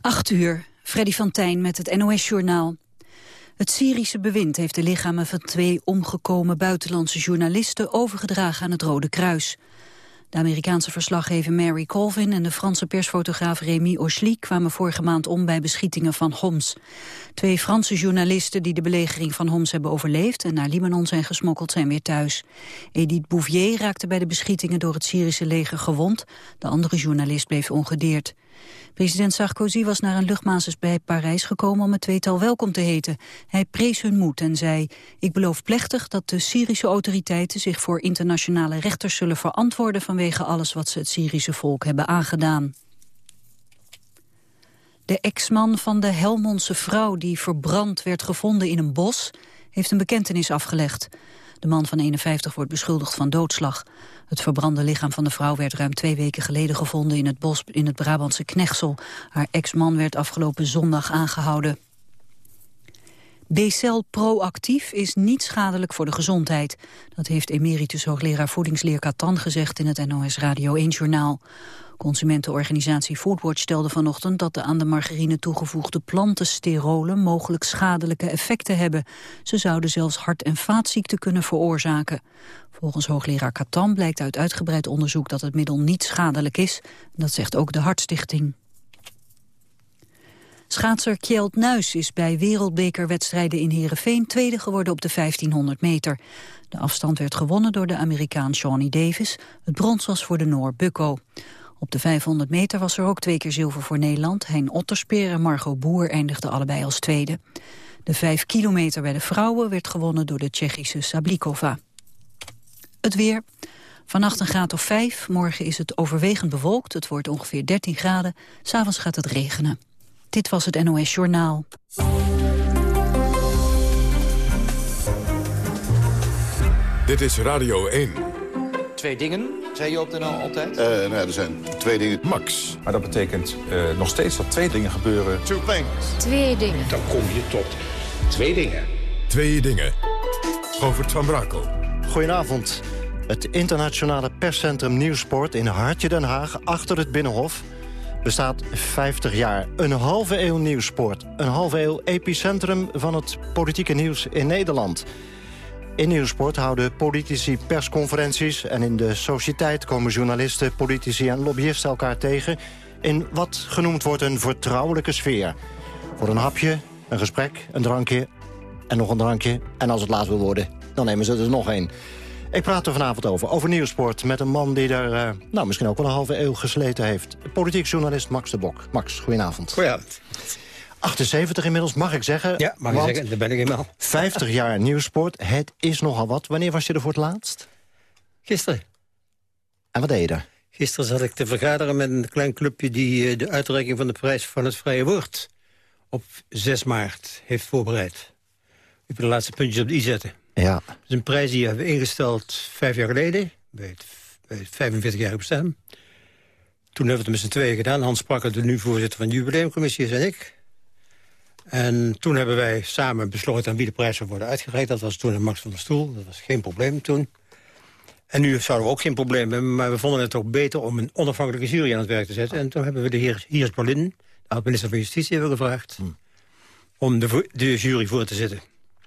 8 uur, Freddy van Tijn met het NOS-journaal. Het Syrische bewind heeft de lichamen van twee omgekomen buitenlandse journalisten overgedragen aan het Rode Kruis. De Amerikaanse verslaggever Mary Colvin en de Franse persfotograaf Rémi Ochely kwamen vorige maand om bij beschietingen van Homs. Twee Franse journalisten die de belegering van Homs hebben overleefd en naar Libanon zijn gesmokkeld zijn weer thuis. Edith Bouvier raakte bij de beschietingen door het Syrische leger gewond. De andere journalist bleef ongedeerd. President Sarkozy was naar een luchtbasis bij Parijs gekomen om het tweetal welkom te heten. Hij prees hun moed en zei, ik beloof plechtig dat de Syrische autoriteiten zich voor internationale rechters zullen verantwoorden vanwege alles wat ze het Syrische volk hebben aangedaan. De ex-man van de Helmondse vrouw die verbrand werd gevonden in een bos... heeft een bekentenis afgelegd. De man van 51 wordt beschuldigd van doodslag. Het verbrande lichaam van de vrouw werd ruim twee weken geleden gevonden in het bos in het Brabantse Knechtsel. Haar ex-man werd afgelopen zondag aangehouden. B-cel proactief is niet schadelijk voor de gezondheid. Dat heeft emeritus hoogleraar voedingsleer Catan gezegd in het NOS Radio 1-journaal. Consumentenorganisatie Foodwatch stelde vanochtend dat de aan de margarine toegevoegde plantensterolen mogelijk schadelijke effecten hebben. Ze zouden zelfs hart- en vaatziekten kunnen veroorzaken. Volgens hoogleraar Catan blijkt uit uitgebreid onderzoek dat het middel niet schadelijk is. Dat zegt ook de Hartstichting. Schaatser Kjeld Nuis is bij wereldbekerwedstrijden in Heerenveen tweede geworden op de 1500 meter. De afstand werd gewonnen door de Amerikaan Shawnee Davis. Het brons was voor de Noor Bukko. Op de 500 meter was er ook twee keer zilver voor Nederland. Hein Otterspeer en Margot Boer eindigden allebei als tweede. De 5 kilometer bij de vrouwen werd gewonnen door de Tsjechische Sablikova. Het weer. Vannacht een graad of 5. Morgen is het overwegend bewolkt. Het wordt ongeveer 13 graden. S'avonds gaat het regenen. Dit was het NOS Journaal. Dit is Radio 1. Twee dingen, zei je op de NL altijd? Uh, nou ja, er zijn twee dingen. Max. Maar dat betekent uh, nog steeds dat twee dingen gebeuren. Two things. Twee dingen. Dan kom je tot twee dingen. Twee dingen. Govert van Brakel. Goedenavond. Het internationale perscentrum Nieuwsport in Hartje Den Haag... achter het Binnenhof bestaat 50 jaar. Een halve eeuw Nieuwsport. Een halve eeuw epicentrum van het politieke nieuws in Nederland. In Nieuwsport houden politici persconferenties... en in de sociëteit komen journalisten, politici en lobbyisten elkaar tegen... in wat genoemd wordt een vertrouwelijke sfeer. Voor een hapje, een gesprek, een drankje en nog een drankje. En als het laat wil worden, dan nemen ze er nog een. Ik praat er vanavond over, over nieuwsport... met een man die er uh, nou, misschien ook wel een halve eeuw gesleten heeft. Politiek journalist Max de Bok. Max, goedenavond. Goedenavond. 78 inmiddels, mag ik zeggen. Ja, mag ik zeggen, daar ben ik eenmaal. 50 jaar nieuwsport, het is nogal wat. Wanneer was je er voor het laatst? Gisteren. En wat deed je daar? Gisteren zat ik te vergaderen met een klein clubje... die de uitreiking van de prijs van het vrije woord... op 6 maart heeft voorbereid. Ik wil de laatste puntjes op de i zetten. Ja. Dat is een prijs die hebben we ingesteld vijf jaar geleden... bij het, bij het 45 jaar bestaan. Toen hebben we het met z'n tweeën gedaan. Hans Prakker, de nu voorzitter van de jubileumcommissie, is en ik. En toen hebben wij samen besloten aan wie de prijs zou worden uitgereikt. Dat was toen Max van der Stoel. Dat was geen probleem toen. En nu zouden we ook geen probleem hebben. Maar we vonden het toch beter om een onafhankelijke jury aan het werk te zetten. En toen hebben we de heer Hiers Berlin, de minister van Justitie, hebben gevraagd... Hm. om de, de, jury voor te zitten.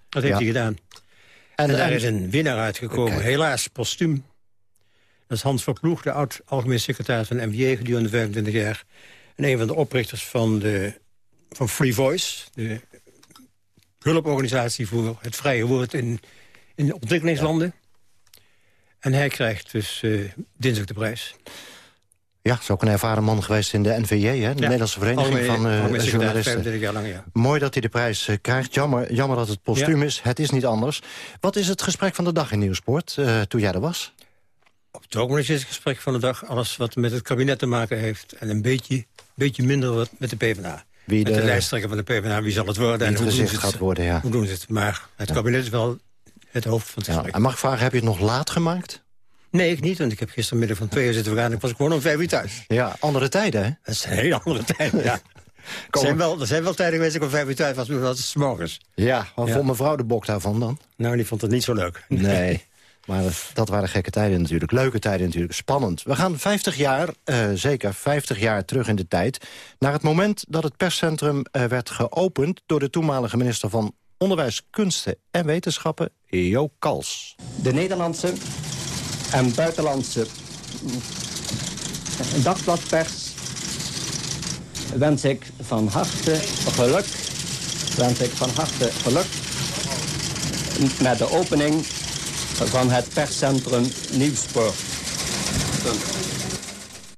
Dat heeft Ja. hij gedaan. En, daar is een winnaar uitgekomen, helaas postuum. Dat is Hans Verploeg, de oud-algemeen secretaris van de MBA... gedurende 25 jaar. En een van de oprichters van, de, van Free Voice... de hulporganisatie voor het vrije woord in, in de ontwikkelingslanden. En hij krijgt dus eh, dinsdag de prijs. Ja, is ook een ervaren man geweest in de NVJ, hè? de Nederlandse Vereniging van secretaris, Journalisten. 25 jaar lang, ja. Mooi dat hij de prijs eh, krijgt. Jammer, jammer dat het postuum is. Het is niet anders. Wat is het gesprek van de dag in Nieuwsport, toen jij er was? Op het ogenblik is het gesprek van de dag alles wat met het kabinet te maken heeft. En een beetje, beetje minder wat met de PvdA. Wie met de, de- lijsttrekker van de PvdA, wie zal het worden? Het hoe doen ze het? worden, ja. Hoe doen ze het? Maar het kabinet is wel het hoofd van het Ja. gesprek. En mag ik vragen, heb je het nog laat gemaakt? Nee, ik niet, want ik heb gistermiddag van twee uur zitten vergaderen. Ik was gewoon om vijf uur thuis. Ja, andere tijden, hè? Dat is een hele andere tijd, ja. Er zijn, wel, er zijn wel tijden geweest dat ik om vijf uur thuis was, maar dat is morgens. Ja, wat Ja. vond mevrouw de bok daarvan dan? Nou, die vond het niet zo leuk. Nee. Maar dat waren gekke tijden natuurlijk. Leuke tijden natuurlijk. Spannend. We gaan 50 jaar, uh, zeker 50 jaar terug in de tijd... naar het moment dat het perscentrum uh, werd geopend... door de toenmalige minister van Onderwijs, Kunsten en Wetenschappen, Jo Kals. De Nederlandse en buitenlandse dagbladpers wens ik van harte geluk, wens ik van harte geluk met de opening van het perscentrum Nieuwspoort.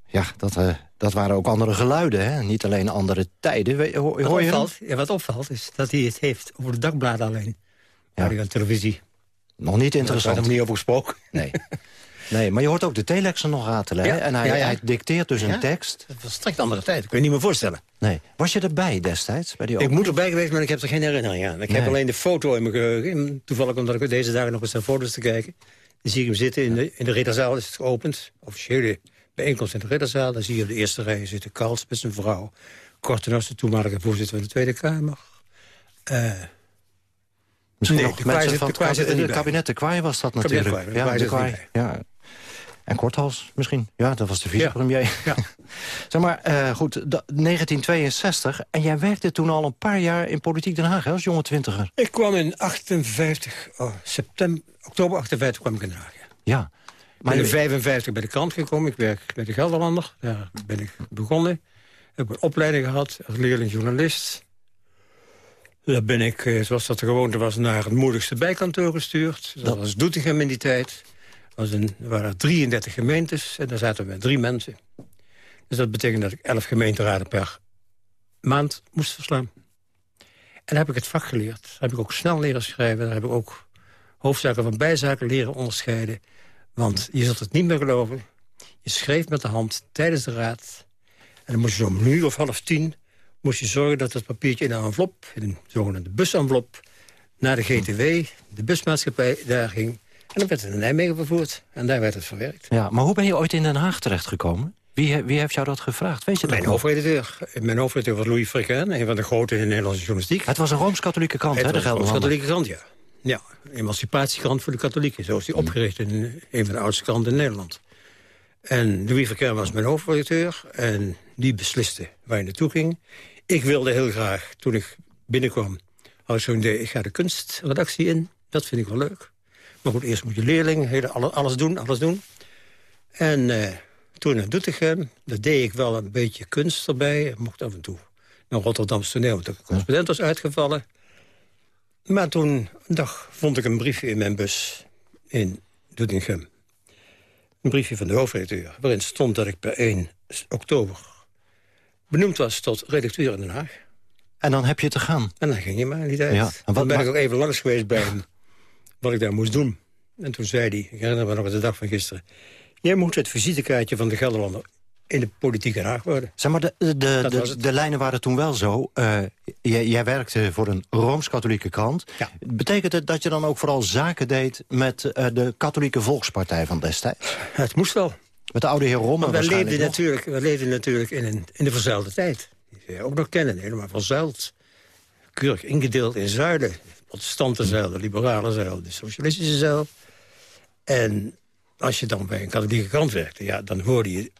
Ja, dat, uh, dat waren ook andere geluiden, hè? niet alleen andere tijden. Hoor, wat, je opvalt, ja, wat opvalt is dat hij het heeft over de dagbladen alleen. Ja. Radio en televisie. Nog niet interessant. Daar nog niet over gesproken. Nee. Nee, maar je hoort ook de telexen nog ratelen. Ja, en hij, ja, ja. hij, dicteert dus een tekst. Het was straks andere tijd, dat kun je niet meer voorstellen. Nee. Was je erbij destijds? Bij die ik moet erbij geweest, maar ik heb er geen herinnering aan. Ik heb alleen de foto in mijn geheugen. Toevallig omdat ik deze dagen nog eens naar foto's te kijken. Dan zie ik hem zitten in de, in de ridderzaal, is het geopend. Officiële bijeenkomst in de ridderzaal. Dan zie je op de eerste rij zitten Karls met zijn vrouw. Kortenos, de toenmalige voorzitter van de Tweede Kamer. Uh, Misschien nee, nog de mensen van het kabinet. De kwaai was dat natuurlijk. ja, de kwaai. Ja, en Korthals misschien. Ja, dat was de vicepremier. Ja. ja. zeg maar, uh, goed, 1962. En jij werkte toen al een paar jaar in Politiek Den Haag, hè, als jonge twintiger. Ik kwam in 58, oh, september, oktober 58 kwam ik in Den Haag. Ja. ja. Maar in 55 bij de krant gekomen. Ik werk bij de Gelderlander. Daar ben ik begonnen. Ik heb een opleiding gehad als leerling journalist. Daar ben ik, eh, zoals dat de gewoonte was, naar het moeilijkste bijkantoor gestuurd. Dat, dat was Doetinchem in die tijd was een, er waren 33 gemeentes en daar zaten we met drie mensen. Dus dat betekent dat ik 11 gemeenteraden per maand moest verslaan. En daar heb ik het vak geleerd. Daar heb ik ook snel leren schrijven. Daar heb ik ook hoofdzaken van bijzaken leren onderscheiden. Want je zult het niet meer geloven. Je schreef met de hand tijdens de raad. En dan moest je om nu of half tien... moest je zorgen dat het papiertje in een envelop... in een zogenaamde busenvelop... naar de GTW, de busmaatschappij, daar ging... En dan werd het naar Nijmegen vervoerd. En daar werd het verwerkt. Ja, maar hoe ben je ooit in Den Haag terechtgekomen? Wie, wie heeft jou dat gevraagd? Weet je mijn hoofdredacteur. Mijn hoofdredacteur was Louis Frikken, een van de grote in de Nederlandse journalistiek. Het was een Rooms-Katholieke krant, hè, de Rooms-Katholieke krant, ja. Ja, emancipatiekrant voor de katholieken. Zo is die opgericht in een van de oudste kranten in Nederland. En Louis Verkeer was mijn hoofdredacteur. En die besliste waar je naartoe ging. Ik wilde heel graag, toen ik binnenkwam... had ik zo'n idee, ik ga de kunstredactie in. Dat vind ik wel leuk. Maar goed, eerst moet je leerling, hele, alles doen, alles doen. En uh, toen naar Doetinchem, daar deed ik wel een beetje kunst erbij. Ik mocht af en toe naar Rotterdamse toneel, want de correspondent was uitgevallen. Maar toen, een dag, vond ik een briefje in mijn bus in Doetinchem. Een briefje van de hoofdredacteur, waarin stond dat ik per 1 oktober benoemd was tot redacteur in Den Haag. En dan heb je te gaan. En dan ging je maar die tijd. Ja, en wat dan ben ik ook even langs geweest bij hem wat ik daar moest doen. En toen zei hij, ik herinner me nog de dag van gisteren... jij moet het visitekaartje van de Gelderlander in de politieke Haag worden. Zeg maar, de, de, de, de, lijnen waren toen wel zo. Uh, jij, jij, werkte voor een Rooms-Katholieke krant. Ja. Betekent het dat je dan ook vooral zaken deed... met uh, de Katholieke Volkspartij van destijds? Het moest wel. Met de oude heer Romme we leefden, natuurlijk, we leefden natuurlijk in, een, in de verzuilde tijd. Die je ook nog kennen, helemaal verzuild. Keurig ingedeeld in zuiden protestante zeil, de liberale zeil, de socialistische zeil. En als je dan bij een katholieke krant werkte, ja, dan hoorde je,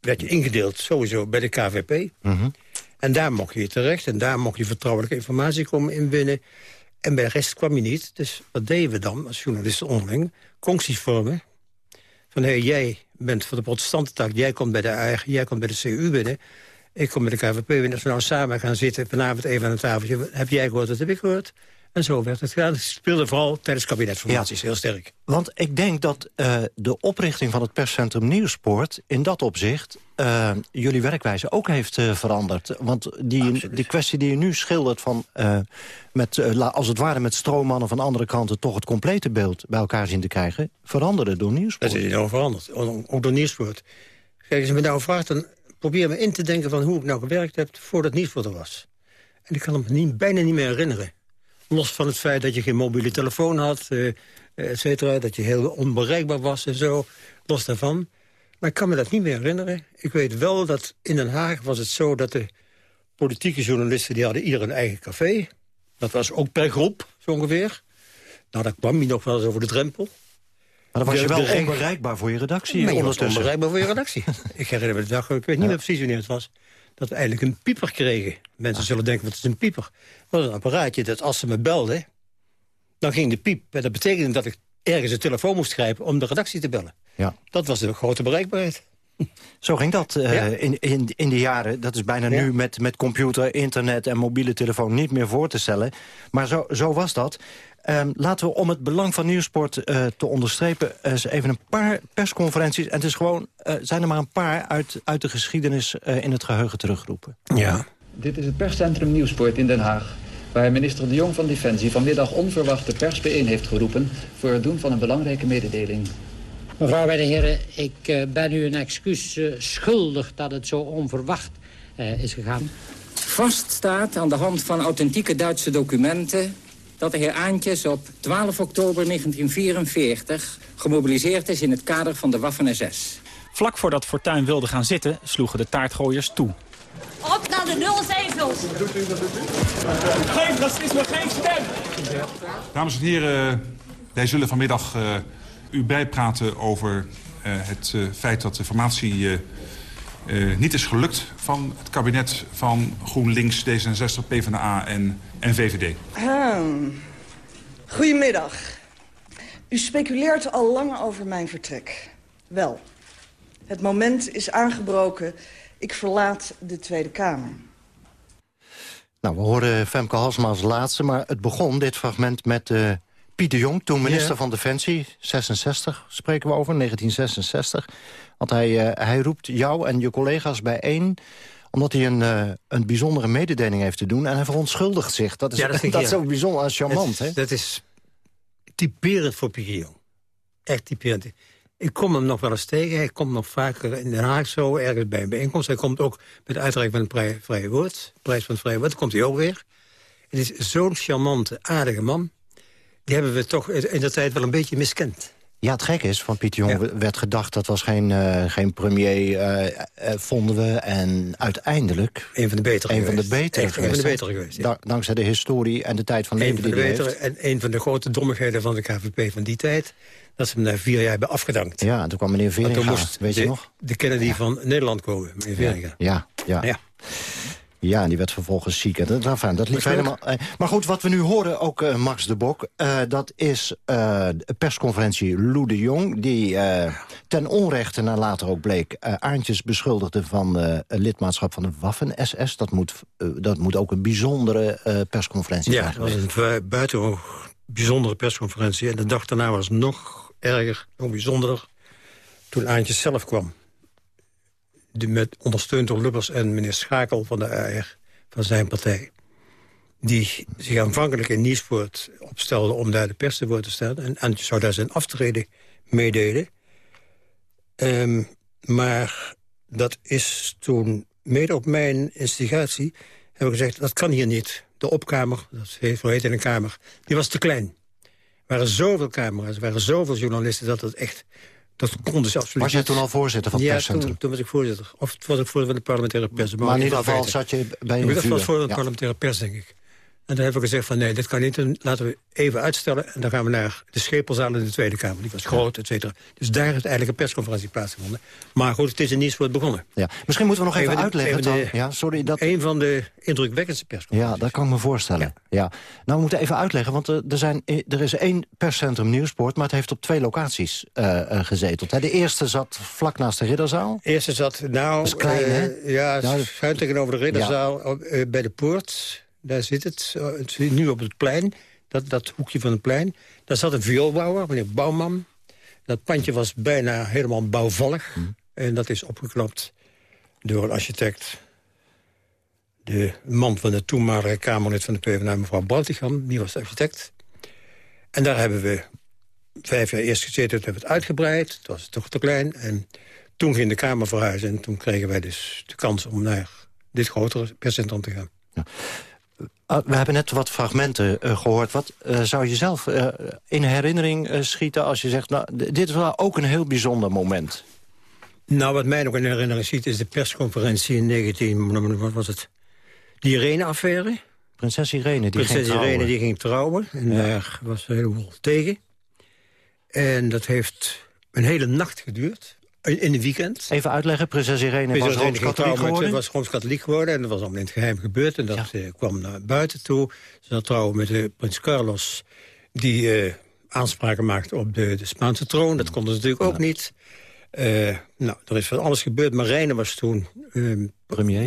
werd je ingedeeld sowieso bij de KVP. Mhm. En daar mocht je terecht en daar mocht je vertrouwelijke informatie komen inwinnen. En bij de rest kwam je niet. Dus wat deden we dan als journalisten onderling? Concties vormen. Van, hé, hey, jij bent voor de protestantentak, jij komt bij de eigen, jij komt bij de CU binnen. Ik kom bij de KVP binnen. Als we nou samen gaan zitten, vanavond even aan een tafeltje. Heb jij gehoord, dat heb ik gehoord. En zo werd het gedaan. Het speelde vooral tijdens kabinetsformaties heel sterk. Want ik denk dat uh, de oprichting van het perscentrum Nieuwsport... in dat opzicht uh, jullie werkwijze ook heeft uh, veranderd. Want die, die kwestie die je nu schildert van... met, als het ware met stroommannen van andere kanten... toch het complete beeld bij elkaar zien te krijgen... veranderde door Nieuwsport. Dat is enorm veranderd. Ook door Nieuwsport. Kijk, als je me nou vraagt... dan probeer me in te denken van hoe ik nou gewerkt heb... voordat Nieuwsport er was. En ik kan me niet, bijna niet meer herinneren. Los van het feit dat je geen mobiele telefoon had, uh, et cetera. Dat je heel onbereikbaar was en zo. Los daarvan. Maar ik kan me dat niet meer herinneren. Ik weet wel dat in Den Haag was het zo dat de politieke journalisten... die hadden ieder een eigen café. Dat was ook per groep, zo ongeveer. Nou, daar kwam hij nog wel eens over de drempel. dan was je wel onbereikbaar voor je redactie Maar je was onbereikbaar voor je redactie. ik herinner me de dag, ik weet niet meer precies wanneer het was... dat we eigenlijk een pieper kregen. Mensen zullen denken, wat is een pieper? Dat was een apparaatje dat als ze me belden... dan ging de piep. En dat betekende dat ik ergens een telefoon moest grijpen... om de redactie te bellen. Ja. Dat was de grote bereikbaarheid. Zo ging dat eh, Ja. in, in, in de jaren. Dat is bijna Ja. nu met, met computer, internet en mobiele telefoon niet meer voor te stellen. Maar zo, zo was dat. Ehm, laten we om het belang van nieuwsport eh, te onderstrepen... eens even een paar persconferenties. En het is gewoon, eh, zijn er maar een paar uit, uit de geschiedenis eh, in het geheugen teruggeroepen. Ja. Dit is het perscentrum Nieuwsport in Den Haag. Waar minister De Jong van Defensie vanmiddag onverwacht de pers bijeen heeft geroepen... voor het doen van een belangrijke mededeling. Mevrouw en heren, ik eh, ben u een excuus eh, schuldig dat het zo onverwacht eh, is gegaan. Vast staat aan de hand van authentieke Duitse documenten... dat de heer Aantjes op 12 oktober 1944 gemobiliseerd is in het kader van de Waffen-SS. Vlak voordat Fortuyn wilde gaan zitten, sloegen de taartgooiers toe. Op naar de nul zetels. Geen racisme, geen stem! Dames en heren, wij zullen vanmiddag eh, u bijpraten over eh, het eh, feit dat de formatie eh, niet is gelukt van het kabinet van GroenLinks, D66, PvdA en, en VVD. Hmm. Goedemiddag. U speculeert al lang over mijn vertrek. Wel, het moment is aangebroken. Ik verlaat de Tweede Kamer. Nou, we horen Femke Halsema als laatste, maar het begon, dit fragment, met eh Piet de Jong, toen minister van Defensie, 66 spreken we over, 1966. Want hij, eh, hij roept jou en je collega's bijeen omdat hij een, eh, een bijzondere mededeling heeft te doen... en hij verontschuldigt zich. Dat is, Ja, dat is zo bijzonder en charmant, hè? Dat is typerend voor Pieter Jong. Echt typerend. Ik kom hem nog wel eens tegen. Hij komt nog vaker in Den Haag zo, ergens bij een bijeenkomst. Hij komt ook met de uitreiking van het vrije, woord. Prijs van het vrije woord, komt hij ook weer. Het is zo'n charmante, aardige man. Die hebben we toch in de tijd wel een beetje miskend. Ja, het gekke is, van Piet Jong werd gedacht... dat was geen, eh, geen premier, eh, eh, vonden we. En uiteindelijk... Een van de betere Een van de geweest. betere een van de geweest, betere geweest, ja. Dankzij de historie en de tijd van leven van de die hij betere heeft. en een van de grote dommigheden van de KVP van die tijd... dat ze hem na vier jaar hebben afgedankt. Ja, en toen kwam meneer Want toen Veringa, moest weet je de, nog? de Kennedy van Nederland komen, meneer Veringa. Ja, ja. Ja. Ja, en die werd vervolgens ziek. En Dat, enfin, dat liep Dat helemaal... eh, Maar goed, wat we nu horen, ook eh, Max de Bok... eh, dat is de persconferentie Lou de Jong... die ten onrechte, en later ook bleek... Aantjes beschuldigde van lidmaatschap van de Waffen-SS. Dat moet, dat moet ook een bijzondere persconferentie Ja, zijn het was geweest. een buitengewoon bijzondere persconferentie. En de dag daarna was het nog erger, nog bijzonderder... toen Aantjes zelf kwam. Met, ondersteund door Lubbers en meneer Schakel van de AR, van zijn partij. Die zich aanvankelijk in Nieuwspoort opstelde om daar de pers te voor te stellen. En Aantjes zou daar zijn aftreden meedelen. Ehm, maar dat is toen, mede op mijn instigatie... hebben we gezegd, dat kan hier niet. De opkamer, dat heet, heet in een kamer, die was te klein. Er waren zoveel camera's, er waren zoveel journalisten... dat het echt, dat konden absoluut Was jij toen al voorzitter van het ja, perscentrum? Toen, toen was ik voorzitter. Of was ik voorzitter van de parlementaire pers. Maar in ieder geval zat je bij een Ik was vuur. voor de parlementaire pers, denk ik. En toen hebben we gezegd van nee, dit kan niet. Dan laten we even uitstellen. En dan gaan we naar de Schepelzaal in de Tweede Kamer. Die was groot, et cetera. Dus daar heeft eigenlijk een persconferentie plaatsgevonden. Maar goed, het is in Nieuwspoort begonnen. Ja. Misschien moeten we nog even, Even de- uitleggen... even de- dan- ja, sorry, dat... Een van de indrukwekkendste persconferenties. Ja, dat kan ik me voorstellen. Ja. Nou, we moeten even uitleggen, want eh, er, zijn, er is één perscentrum Nieuwsport... maar het heeft op twee locaties eh, gezeteld. Hè. De eerste zat vlak naast de Ridderzaal. De eerste zat nou... Dat is klein, hè? Ja, Nou, schuin tegenover de Ridderzaal, bij de poort. Daar zit het. het zit nu op het plein, dat, dat hoekje van het plein. Daar zat een vioolbouwer, meneer Bouwman. Dat pandje was bijna helemaal bouwvallig. En dat is opgeknapt door een architect. De man van de toenmalige Kamerlid van de PvdA, mevrouw Baltigam. Die was de architect. En daar hebben we vijf jaar eerst gezeten. Toen hebben we het uitgebreid. Het was toch te klein. En toen ging de Kamer verhuizen. En toen kregen wij dus de kans om naar dit grotere perscentrum te gaan. Ah, we hebben net wat fragmenten eh, gehoord. Wat eh, zou je zelf eh, in herinnering schieten als je zegt... Nou, dit is wel ook een heel bijzonder moment? Nou, wat mij nog in herinnering ziet... is de persconferentie in 19... Wat was het? Die Irene-affaire. Prinses Irene, die Prinses ging trouwen. Irene die ging trouwen. En daar was een heleboel tegen. En dat heeft een hele nacht geduurd. In, een weekend. Even uitleggen, prinses Irene was Prinses rooms-katholiek geworden. Ze was rooms-katholiek geworden en dat was allemaal in het geheim gebeurd. En dat eh, kwam naar buiten toe. Ze had trouwen met eh, prins Carlos, die eh, aanspraken maakte op de, de Spaanse troon. Dat kon ze natuurlijk ook niet. Nou, er is van alles gebeurd. Marijne was toen eh, Premier.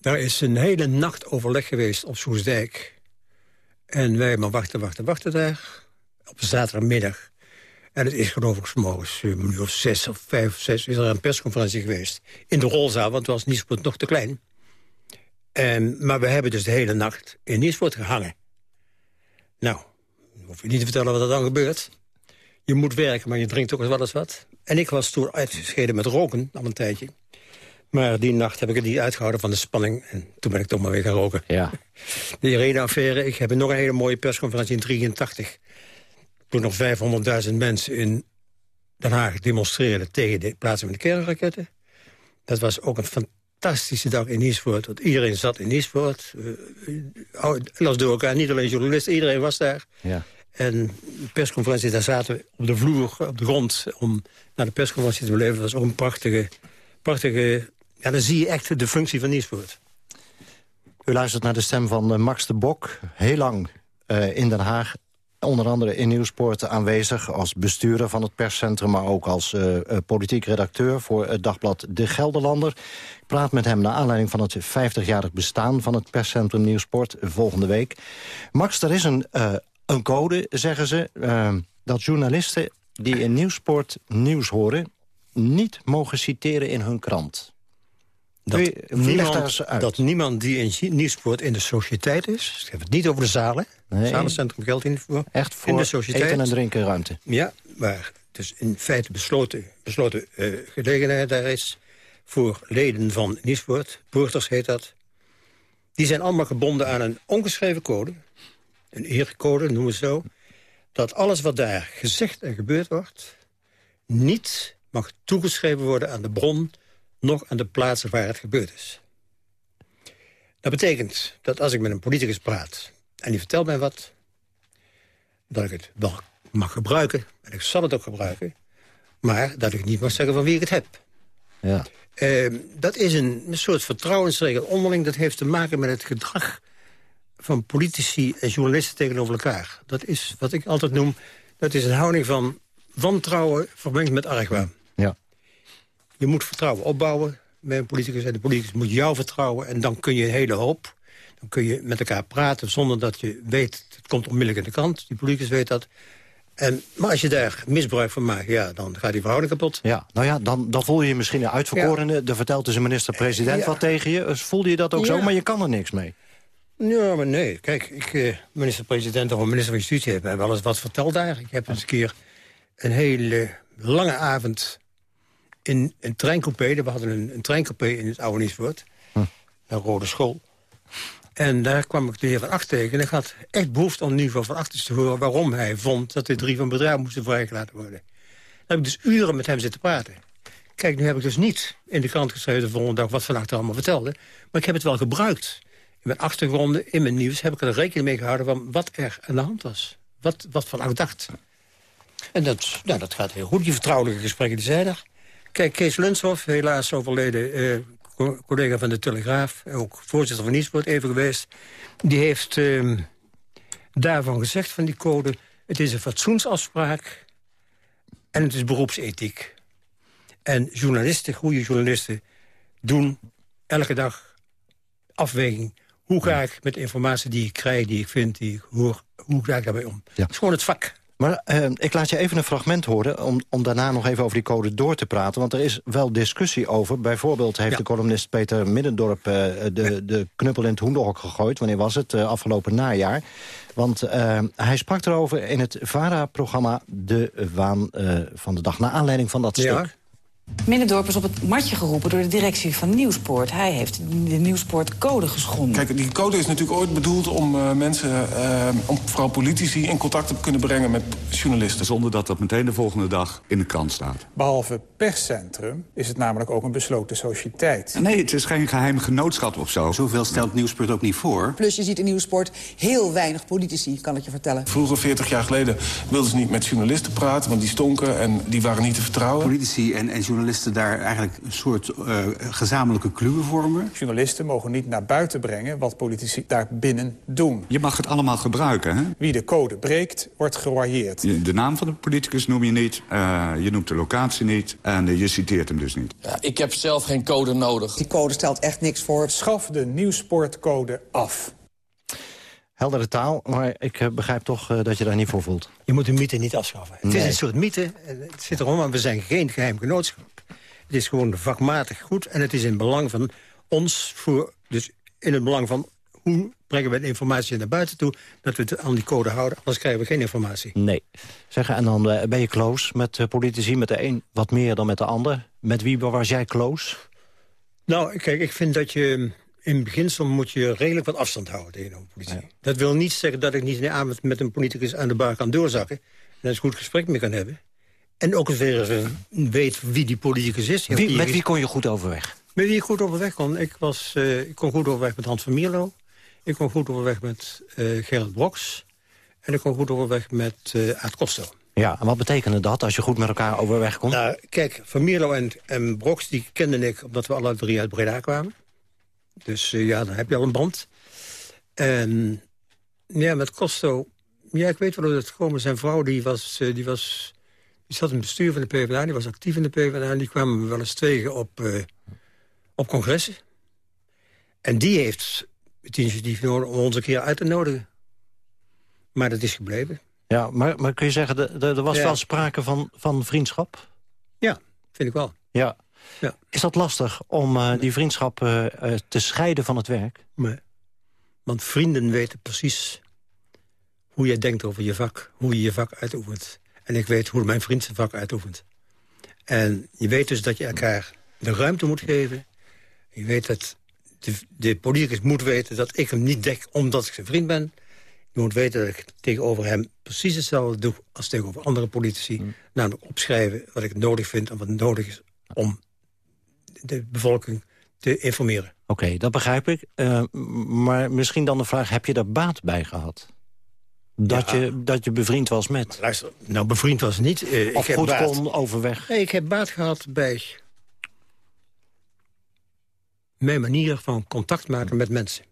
Daar is een hele nacht overleg geweest op Soesdijk. En wij maar wachten, wachten, wachten daar. Op zaterdagmiddag. En het is geloof ik morgens een uur of zes of vijf of zes... is er een persconferentie geweest. In de rolzaal, want het was Nieuwspoort nog te klein. En, maar we hebben dus de hele nacht in Nieuwspoort gehangen. Nou, hoef je niet te vertellen wat er dan gebeurt. Je moet werken, maar je drinkt ook eens wel eens wat. En ik was toen uitgescheden met roken, al een tijdje. Maar die nacht heb ik het niet uitgehouden van de spanning. En toen ben ik toch maar weer gaan roken. Ja. De Irene-affaire. Ik heb nog een hele mooie persconferentie in 83. Toen nog 500.000 mensen in Den Haag demonstreerden... tegen de plaatsen van de kernraketten. Dat was ook een fantastische dag in Nieuwsvoort. Want iedereen zat in Nieuwsvoort. Uh, las door elkaar, niet alleen journalisten. Iedereen was daar. Ja. En de persconferentie, daar zaten we op de vloer, op de grond... om naar de persconferentie te beleven. Dat was ook een prachtige... prachtige ja, dan zie je echt de functie van Nieuwsvoort. U luistert naar de stem van eh, Max de Bok. Heel lang uh, in Den Haag. Onder andere in Nieuwspoort aanwezig als bestuurder van het perscentrum... maar ook als uh, politiek redacteur voor het dagblad De Gelderlander. Ik praat met hem naar aanleiding van het 50-jarig bestaan... van het perscentrum Nieuwsport volgende week. Max, er is een, een code, zeggen ze... dat journalisten die in Nieuwsport nieuws horen... niet mogen citeren in hun krant. Dat niemand, dat niemand die in Nieuwsport in de sociëteit is... ik heb het niet over de zalen, nee. zalencentrum geldt in voor. Echt voor in de sociëteit. eten en drinken ruimte. Ja, maar het is in feite besloten, besloten uh, gelegenheid daar is... voor leden van Nieuwsport, poorters heet dat... die zijn allemaal gebonden aan een ongeschreven code... een eercode, noemen we het zo... dat alles wat daar gezegd en gebeurd wordt... niet mag toegeschreven worden aan de bron nog aan de plaatsen waar het gebeurd is. Dat betekent dat als ik met een politicus praat... en die vertelt mij wat... dat ik het wel mag gebruiken, en ik zal het ook gebruiken... maar dat ik niet mag zeggen van wie ik het heb. Ja. Uh, dat is een, een, soort vertrouwensregel onderling. Dat heeft te maken met het gedrag van politici en journalisten tegenover elkaar. Dat is wat ik altijd noem... dat is een houding van wantrouwen vermengd met argwaan. Je moet vertrouwen opbouwen bij een politicus. En de politicus moet jou vertrouwen. En dan kun je een hele hoop. Dan kun je met elkaar praten zonder dat je weet... het komt onmiddellijk aan de kant. Die politicus weet dat. En, maar als je daar misbruik van maakt, ja, dan gaat die verhouding kapot. Ja, nou ja, dan, dan voel je je misschien een uitverkorene. Ja. Er vertelt dus een minister-president ja. wat tegen je. Dus voelde je dat ook ja. zo, maar je kan er niks mee. Ja, maar nee. Kijk, ik, eh, minister-president of minister van Justitie... mij wel eens wat verteld daar. Ik heb eens een keer een hele lange avond in een treincoupé. We hadden een, een treincoupé in het oude Nieswoord. Hm. Naar Rode School. En daar kwam ik de heer Van Acht tegen. En ik had echt behoefte om nu van Van Acht te horen... waarom hij vond dat de drie van bedrijf moesten vrijgelaten worden. Dan heb ik dus uren met hem zitten praten. Kijk, nu heb ik dus niet in de krant geschreven de volgende dag... wat Van Acht allemaal vertelde. Maar ik heb het wel gebruikt. In mijn achtergronden, in mijn nieuws... heb ik er rekening mee gehouden van wat er aan de hand was. Wat, wat Van Acht dacht. En dat, nou, dat gaat heel goed, die vertrouwelijke gesprekken die zij daar. Kijk, Kees Lunshoff, helaas overleden eh, collega van de Telegraaf... ook voorzitter van Nieuwsport even geweest... die heeft eh, daarvan gezegd, van die code... het is een fatsoensafspraak en het is beroepsethiek. En journalisten, goede journalisten, doen elke dag afweging... hoe ga ik met de informatie die ik krijg, die ik vind, die ik hoor... hoe ga ik daarbij om? Het is gewoon het vak. Maar uh, ik laat je even een fragment horen... Om, om daarna nog even over die code door te praten. Want er is wel discussie over. Bijvoorbeeld heeft ja. de columnist Peter Middendorp... Uh, de, de knuppel in het hoenderhok gegooid. Wanneer was het? Uh, afgelopen najaar. Want hij sprak erover in het VARA-programma... De Waan van de Dag. Naar aanleiding van dat ja. stuk. Middendorp is op het matje geroepen door de directie van Nieuwsport. Hij heeft de Nieuwsportcode geschonden. Kijk, die code is natuurlijk ooit bedoeld om uh, mensen, uh, om vooral politici... in contact te kunnen brengen met journalisten. Zonder dat dat meteen de volgende dag in de krant staat. Behalve perscentrum is het namelijk ook een besloten sociëteit. Nee, het is geen geheim genootschap of zo. Zoveel stelt Nieuwsport ook niet voor. Plus je ziet in Nieuwsport heel weinig politici, kan ik je vertellen. Vroeger, 40 jaar geleden, wilden ze niet met journalisten praten... want die stonken en die waren niet te vertrouwen. Politici en, en journalisten daar eigenlijk een soort uh, gezamenlijke kluwen vormen. Journalisten mogen niet naar buiten brengen wat politici daar binnen doen. Je mag het allemaal gebruiken, hè? Wie de code breekt, wordt geroyeerd. De naam van de politicus noem je niet, uh, je noemt de locatie niet... en uh, je citeert hem dus niet. Ja, ik heb zelf geen code nodig. Die code stelt echt niks voor. Schaf de nieuwsportcode af. Heldere taal, maar ik begrijp toch uh, dat je daar niet voor voelt. Je moet de mythe niet afschaffen. Nee. Het is een soort mythe, het zit erom, maar we zijn geen geheim genootschap. Het is gewoon vakmatig goed en het is in belang van ons... Voor, dus in het belang van hoe brengen we de informatie naar buiten toe... dat we het aan die code houden, anders krijgen we geen informatie. Nee. Zeg, en dan uh, ben je close met politici, met de een wat meer dan met de ander. Met wie was jij close? Nou, kijk, ik vind dat je... In beginsel moet je redelijk wat afstand houden tegenover politie. Ja. Dat wil niet zeggen dat ik niet in de avond met een politicus aan de bar kan doorzakken... en dat een goed gesprek mee kan hebben. En ook eens weer weet wie die politicus is. Wie, met wie kon je goed overweg? Met wie ik goed overweg kon? Ik, was, uh, ik kon goed overweg met Hans van Mierlo. Ik kon goed overweg met uh, Gerrit Broks. En ik kon goed overweg met uh, Aad Costo. Ja, en wat betekende dat als je goed met elkaar overweg kon? Nou, kijk, Van Mierlo en, en Broks die kende ik omdat we alle drie uit Breda kwamen. Dus ja, dan heb je al een band. En ja, met Costo... Ja, ik weet wel hoe dat gekomen Zijn vrouw die was, die was die zat in het bestuur van de PvdA, die was actief in de PvdA... en die kwamen we wel eens tegen op, uh, op congressen. En die heeft het initiatief nodig om ons een keer uit te nodigen. Maar dat is gebleven. Ja, maar, maar kun je zeggen, er, er was ja. wel sprake van, van vriendschap? Ja, vind ik wel. Ja. Ja. Is dat lastig om uh, die vriendschap uh, te scheiden van het werk? Nee. Want vrienden weten precies hoe jij denkt over je vak. Hoe je je vak uitoefent. En ik weet hoe mijn vriend zijn vak uitoefent. En je weet dus dat je elkaar de ruimte moet geven. Je weet dat de, de politicus moet weten dat ik hem niet dek omdat ik zijn vriend ben. Je moet weten dat ik tegenover hem precies hetzelfde doe... als tegenover andere politici. Mm. Namelijk opschrijven wat ik nodig vind en wat nodig is... om de bevolking te informeren. Oké, okay, dat begrijp ik. Uh, maar misschien dan de vraag, heb je daar baat bij gehad? Dat, ja. je, dat je bevriend was met? Maar luister, nou bevriend was niet. Uh, of ik goed heb baat. kon overweg? Nee, ik heb baat gehad bij... mijn manier van contact maken met mensen.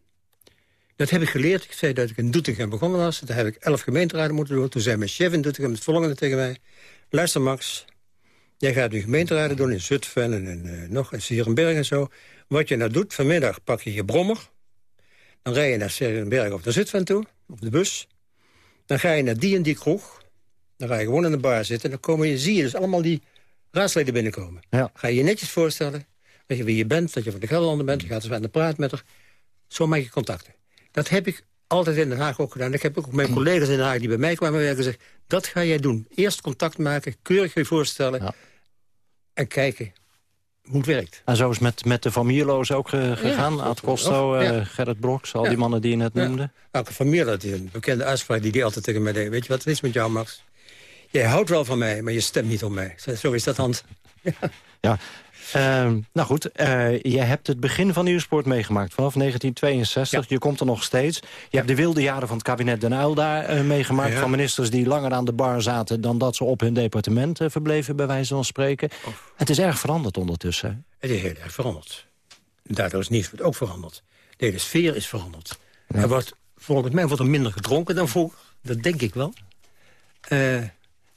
Dat heb ik geleerd. Ik zei dat ik in Doetinchem begonnen was. Daar heb ik elf gemeenteraden moeten doen. Toen zei mijn chef in Doetinchem het volgende tegen mij. Luister Max, jij gaat nu gemeenteraden doen in Zutphen en uh, nog in Sierenberg en zo. Wat je nou doet, vanmiddag pak je je brommer. Dan rij je naar Sierenberg of naar Zutphen toe, op de bus. Dan ga je naar die en die kroeg. Dan ga je gewoon in de bar zitten. En dan komen je, zie je dus allemaal die raadsleden binnenkomen. Ja. Ga je je netjes voorstellen. Dat je wie je bent, dat je van de Gelderlander bent. Je gaat eens aan de praat met haar. Zo maak je contacten. Dat heb ik altijd in Den Haag ook gedaan. Ik heb ook mijn collega's in Den Haag die bij mij kwamen werken gezegd... dat ga jij doen. Eerst contact maken, keurig je voorstellen... Ja. en kijken hoe het werkt. En zo is met, met de familieloos ook uh, gegaan. Ja, Aad Costo, uh, ja. Gerrit Broks, al die mannen die je net noemde. Nou, familie, dat is een bekende uitspraak die die altijd tegen mij deed. Weet je wat het is met jou, Max? Jij houdt wel van mij, maar je stemt niet op mij. Zo is dat, Hans. ja. Uh, nou goed, uh, je hebt het begin van Nieuwsport meegemaakt vanaf 1962. Ja. Je komt er nog steeds. Je ja. hebt de wilde jaren van het kabinet Den Uyl daar uh, meegemaakt. Ja. Van ministers die langer aan de bar zaten... dan dat ze op hun departement verbleven, bij wijze van spreken. Of. Het is erg veranderd ondertussen. Het is heel erg veranderd. Daardoor is Nieuwsport ook veranderd. De hele sfeer is veranderd. Er wordt, volgens mij wordt er minder gedronken dan vroeger. Dat denk ik wel.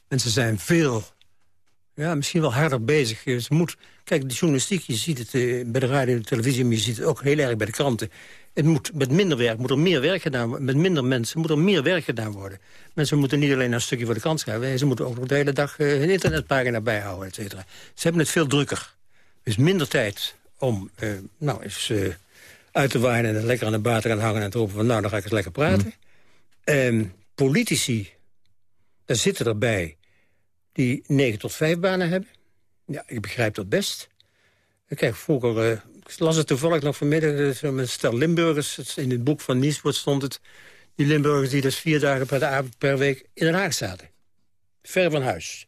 Mensen zijn veel ja, misschien wel harder bezig. Ze moet, kijk, de journalistiek, je ziet het uh, bij de radio en de televisie... maar je ziet het ook heel erg bij de kranten. Het moet, met minder werk moet er meer werk gedaan worden. Met minder mensen moet er meer werk gedaan worden. Mensen moeten niet alleen een stukje voor de krant schrijven... ze moeten ook nog de hele dag uh, hun internetpagina bijhouden, et cetera. Ze hebben het veel drukker. Dus minder tijd om uh, nou, eens uit te waaien... en lekker aan de baat te gaan hangen en te roepen van... nou, dan ga ik eens lekker praten. Mm. politici, daar zitten erbij die 9 tot 5 banen hebben. Ja, ik begrijp dat best. Kijk, vroeger, uh, ik las het toevallig nog vanmiddag... Uh, met stel Limburgers, in het boek van Nieswoord stond het... die Limburgers die dus vier dagen per, avond per week in Den Haag zaten. Ver van huis.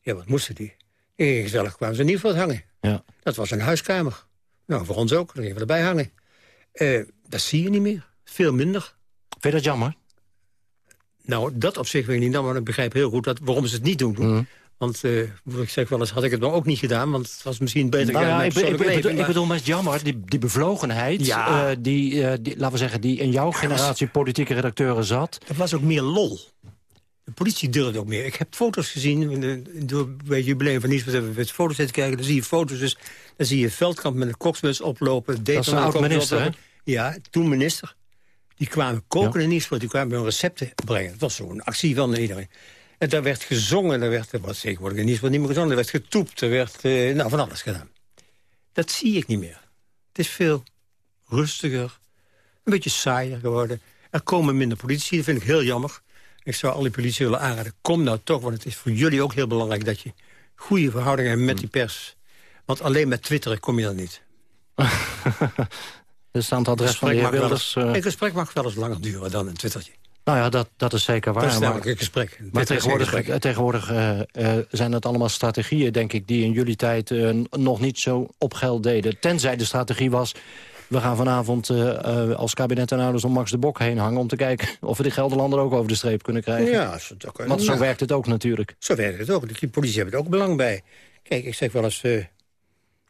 Ja, wat moesten die? Gezellig, kwamen ze niet voor het hangen. Ja. Dat was een huiskamer. Nou, voor ons ook, dan gingen we erbij hangen. Uh, dat zie je niet meer. Veel minder. Vind je dat jammer? Nou, dat op zich weet ik niet, maar ik begrijp heel goed dat, waarom ze het niet doen. Mm. Want uh, ik zeg wel eens, had ik het nou ook niet gedaan... want het was misschien beter nou, ja, ik, ik, ik, bedoel, ik bedoel met jammer, die, die bevlogenheid... Ja. Uh, die, uh, die, laten we zeggen, die in jouw generatie politieke redacteuren zat... Het was ook meer lol. De politie durfde ook meer. Ik heb foto's gezien, door, bij het jubileum van Nies... hebben we foto's zitten kijken, dan zie je foto's... Dus, dan zie je Veldkamp met een koksmus oplopen... Dat is een oud-minister, Ja, toen minister. Die kwamen koken ja. in die kwamen hun recepten brengen. Dat was zo'n actie van iedereen. En daar werd gezongen, daar werd, wat tegenwoordig in Nies niet meer gezongen... er werd getoept, er werd uh, nou, van alles gedaan. Dat zie ik niet meer. Het is veel rustiger, een beetje saaier geworden. Er komen minder politici, dat vind ik heel jammer. Ik zou al die politie willen aanraden, kom nou toch... want het is voor jullie ook heel belangrijk dat je goede verhoudingen hebt met die pers. Want alleen met twitteren kom je dan niet. Er staat het adres van de heer Wilders... Uh... Een gesprek mag wel eens langer duren dan een twittertje. Nou ja, dat, dat is zeker waar. Dat is namelijk een gesprek. Maar tegenwoordig, gesprek. tegenwoordig uh, uh, zijn dat allemaal strategieën, denk ik... die in jullie tijd uh, nog niet zo op geld deden. Tenzij de strategie was... we gaan vanavond als kabinet en ouders om Max de Bok heen hangen... om te kijken of we de Gelderlander ook over de streep kunnen krijgen. Ja, dat kan. Want zo werkt het ook natuurlijk. Zo werkt het ook. De politie hebben er ook belang bij. Kijk, ik zeg wel eens...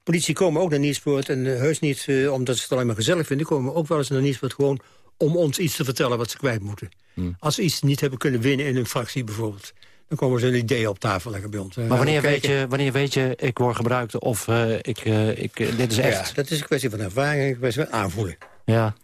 politie komen ook naar Nieuwspoort en heus niet omdat ze het alleen maar gezellig vinden... komen ook wel eens naar Nieuwspoort gewoon om ons iets te vertellen wat ze kwijt moeten. Hmm. Als ze iets niet hebben kunnen winnen in een fractie bijvoorbeeld... dan komen ze een idee op tafel leggen bij ons. Maar wanneer, weet je, wanneer weet je, ik word gebruikt of uh, ik, uh, ik, uh, dit is echt? Ja, dat is een kwestie van ervaring, een kwestie van aanvoelen. Ja. Dat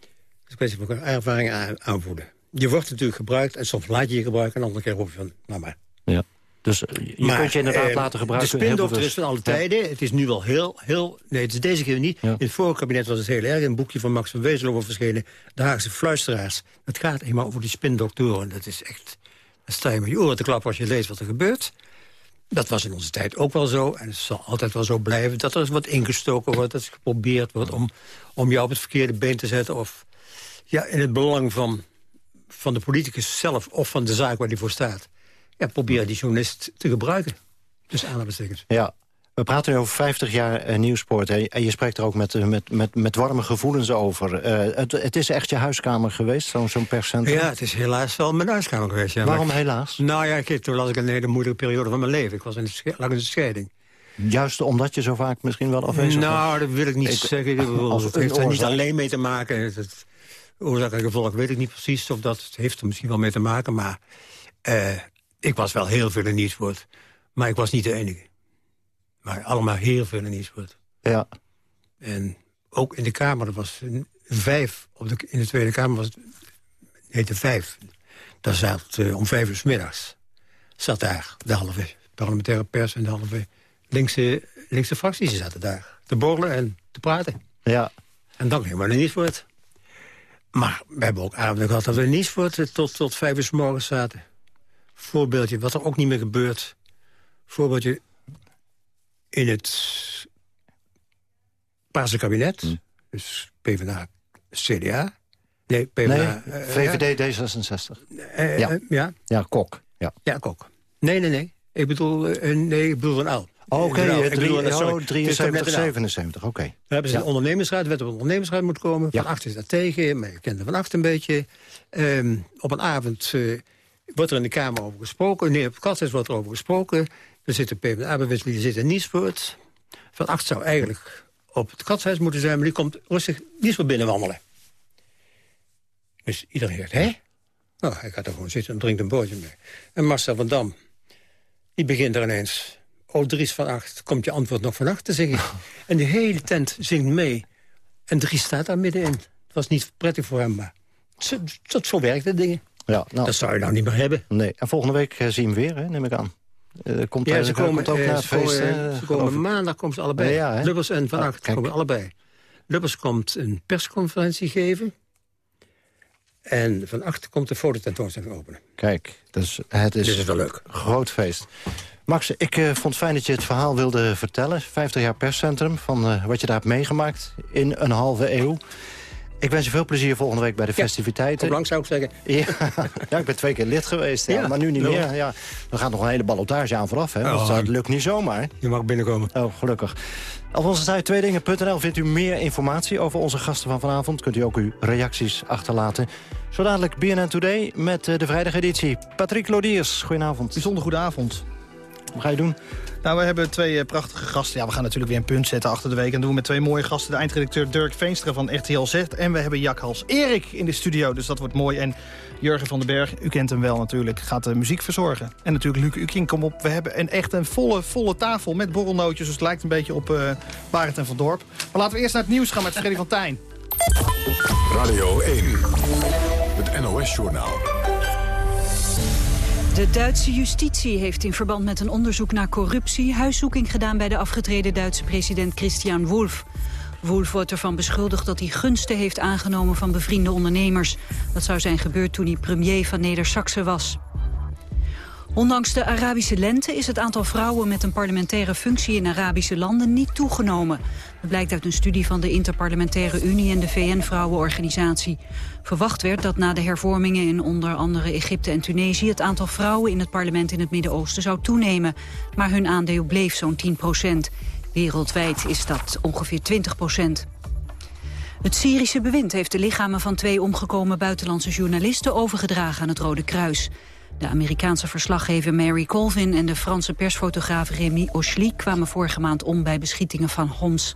is een kwestie van ervaring en aanvoelen. Je wordt natuurlijk gebruikt en soms laat je je gebruiken... en de andere keer roep je van, nou maar. Ja. Dus je maar, kunt je inderdaad laten gebruiken. De spindokter is van alle tijden. Ja. Het is nu wel heel, heel... Nee, het is deze keer niet. Ja. In het vorige kabinet was het heel erg. Een boekje van Max van Wezel over verschenen. De Haagse fluisteraars. Het gaat eenmaal over die spindoktoren. Dat is echt... Dan sta je met je oren te klappen als je leest wat er gebeurt. Dat was in onze tijd ook wel zo. En het zal altijd wel zo blijven. Dat er wat ingestoken wordt. Dat er geprobeerd wordt om, om jou op het verkeerde been te zetten. Of ja, in het belang van, van de politicus zelf. Of van de zaak waar die voor staat ja, probeer die journalist te gebruiken. Dus aanhalingstekens. Ja, we praten nu over 50 jaar uh, nieuwsport. Hè? En je spreekt er ook met, met, met, met warme gevoelens over. Uh, het, het is echt je huiskamer geweest, zo'n zo'n perscentrum? Ja, het is helaas wel mijn huiskamer geweest. Ja. Waarom helaas? Nou ja, kijk, toen was ik een hele moeilijke periode van mijn leven. Ik was in de, lag in de scheiding. Juist omdat je zo vaak misschien wel afwezig was? Nou, dat wil ik niet ik, zeggen. Als het heeft er niet alleen mee te maken. Het, het, oorzaak en gevolg weet ik niet precies. Of dat het heeft er misschien wel mee te maken. Maar uh, ik was wel heel veel in Nieuwspoort. Maar ik was niet de enige. Maar allemaal heel veel in Nieuwspoort. Ja. En ook in de Kamer, er was vijf. Op de, in de Tweede Kamer was het, heette vijf. Daar zat uh, om vijf uur s middags. Zat daar de halve parlementaire pers en de halve linkse, linkse fracties zaten daar. Te borrelen en te praten. Ja. En dan ging maar naar Nieuwspoort. Maar we hebben ook avonden gehad dat we in Nieuwspoort tot, tot vijf uur s morgens zaten. Voorbeeldje, wat er ook niet meer gebeurt. Voorbeeldje in het Paarse kabinet. Hm. Dus PvdA, CDA. Nee, PvdA... Nee, VVD, uh, D66. Uh, ja. ja. Ja, Kok. Ja, ja Kok. Nee, nee, nee. Ik bedoel, uh, nee, ik bedoel een L. Oké, okay, 73, 77, oké. Okay. We hebben ze ja. een ondernemersraad, de wet op een ondernemersraad moet komen. Van ja. Acht is daar tegen, maar je kende Van Acht een beetje. Um, op een avond uh, wordt er in de Kamer over gesproken. Nee, op het katshuis wordt er over gesproken. Er zitten PvdA-bewindslieden zitten in Niesvoort. Van Acht zou eigenlijk op het katshuis moeten zijn... maar die komt rustig Niesvoort binnenwandelen. Dus iedereen zegt, hè? Nou, hij gaat er gewoon zitten en drinkt een bootje mee. En Marcel van Dam, die begint er ineens... Oh, Dries van Acht, komt je antwoord nog van acht te zingen. en de hele tent zingt mee. En Dries staat daar middenin. Het was niet prettig voor hem, maar zo, zo, zo werkt dingen. Ja, nou, dat zou je nou niet meer hebben. Nee, en volgende week uh, zien we weer, hè, neem ik aan. Uh, komt ja, ze komen, komt ook uh, naar het feest. Ze komen maandag komen ze allebei. Ja, ja, Lubbers en Van Acht komen allebei. Lubbers komt een persconferentie geven. En Van Acht komt de fototentoonstelling openen. Kijk, dus het is, Dit is wel leuk. groot feest. Max, ik uh, vond fijn dat je het verhaal wilde vertellen. 50 jaar perscentrum, van uh, wat je daar hebt meegemaakt in een halve eeuw. Ik wens je veel plezier volgende week bij de ja, festiviteiten. Op lang zou ik zeggen. Ja, ja, ik ben twee keer lid geweest, ja, maar nu niet meer. Ja. Er gaat nog een hele ballotage aan vooraf, hè, want oh, dat lukt niet zomaar. Je mag binnenkomen. Oh, gelukkig. Op onze site tweedingen.nl vindt u meer informatie over onze gasten van vanavond. Kunt u ook uw reacties achterlaten. Zo dadelijk BNN Today met de vrijdageditie. Patrick Lodiers, goedenavond. Bijzonder goedenavond. Wat ga je doen? Nou, we hebben twee prachtige gasten. Ja, we gaan natuurlijk weer een punt zetten achter de week. En doen we met twee mooie gasten. De eindredacteur Dirk Veenstra van RTL Z. En we hebben Jack Hals Erik in de studio. Dus dat wordt mooi. En Jurgen van den Berg, u kent hem wel natuurlijk, gaat de muziek verzorgen. En natuurlijk Luc Uking, kom op. We hebben een, echt een volle, volle tafel met borrelnootjes. Dus het lijkt een beetje op uh, Barend en Van Dorp. Maar laten we eerst naar het nieuws gaan met Freddy van Tijn. Radio 1, het NOS-journaal. De Duitse justitie heeft in verband met een onderzoek naar corruptie... huiszoeking gedaan bij de afgetreden Duitse president Christian Wolff. Wolff wordt ervan beschuldigd dat hij gunsten heeft aangenomen van bevriende ondernemers. Dat zou zijn gebeurd toen hij premier van Neder-Saxe was. Ondanks de Arabische lente is het aantal vrouwen met een parlementaire functie in Arabische landen niet toegenomen. Dat blijkt uit een studie van de Interparlementaire Unie en de VN-vrouwenorganisatie. Verwacht werd dat na de hervormingen in onder andere Egypte en Tunesië het aantal vrouwen in het parlement in het Midden-Oosten zou toenemen. Maar hun aandeel bleef zo'n 10 procent. Wereldwijd is dat ongeveer 20 procent. Het Syrische bewind heeft de lichamen van twee omgekomen buitenlandse journalisten overgedragen aan het Rode Kruis. De Amerikaanse verslaggever Mary Colvin en de Franse persfotograaf Rémi Ochely kwamen vorige maand om bij beschietingen van Homs.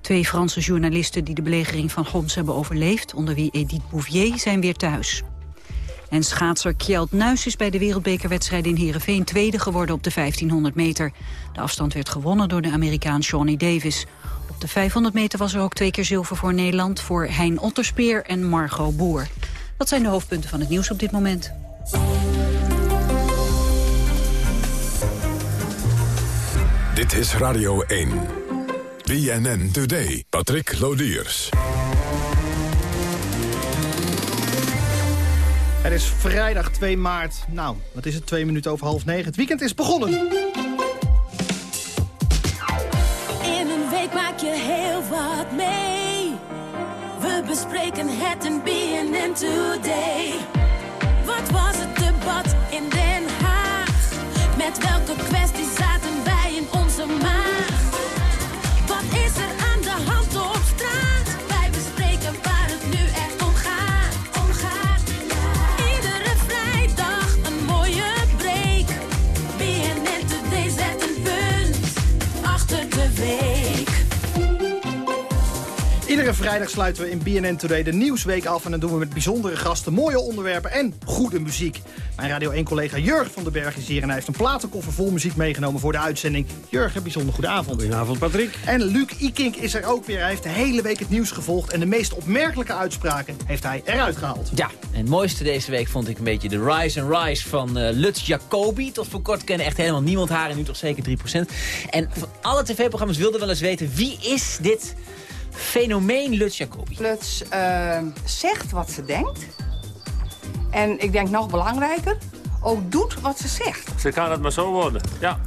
Twee Franse journalisten die de belegering van Homs hebben overleefd, onder wie Edith Bouvier, zijn weer thuis. En schaatser Kjeld Nuis is bij de wereldbekerwedstrijd in Heerenveen tweede geworden op de 1500 meter. De afstand werd gewonnen door de Amerikaan Johnny Davis. Op de 500 meter was er ook twee keer zilver voor Nederland... voor Hein Otterspeer en Margot Boer. Dat zijn de hoofdpunten van het nieuws op dit moment. Dit is Radio 1. BNN Today. Patrick Lodiers. Het is vrijdag 2 maart. Nou, wat is het? Twee minuten over half negen. Het weekend is begonnen. In een week maak je heel wat mee. We bespreken het in BNN Today. Wat was het debat in Den Haag? Met welke kwesties Iedere vrijdag sluiten we in BNN Today de Nieuwsweek af... en dan doen we met bijzondere gasten mooie onderwerpen en goede muziek. Mijn Radio 1-collega Jurgen van den Berg is hier... en hij heeft een platenkoffer vol muziek meegenomen voor de uitzending. Jurgen, bijzonder goede avond. Goedenavond, Patrick. En Luc Ikink is er ook weer. Hij heeft de hele week het nieuws gevolgd... en de meest opmerkelijke uitspraken heeft hij eruit gehaald. Ja, en het mooiste deze week vond ik een beetje de Rise and Rise van uh, Lutz Jacobi. Tot voor kort kennen echt helemaal niemand haar en nu toch zeker 3%. En van alle tv-programma's wilden wel eens weten... wie is dit fenomeen Lutz Jacobi? Lutz uh, zegt wat ze denkt. En ik denk nog belangrijker, ook doet wat ze zegt. Ze kan het maar zo worden, ja.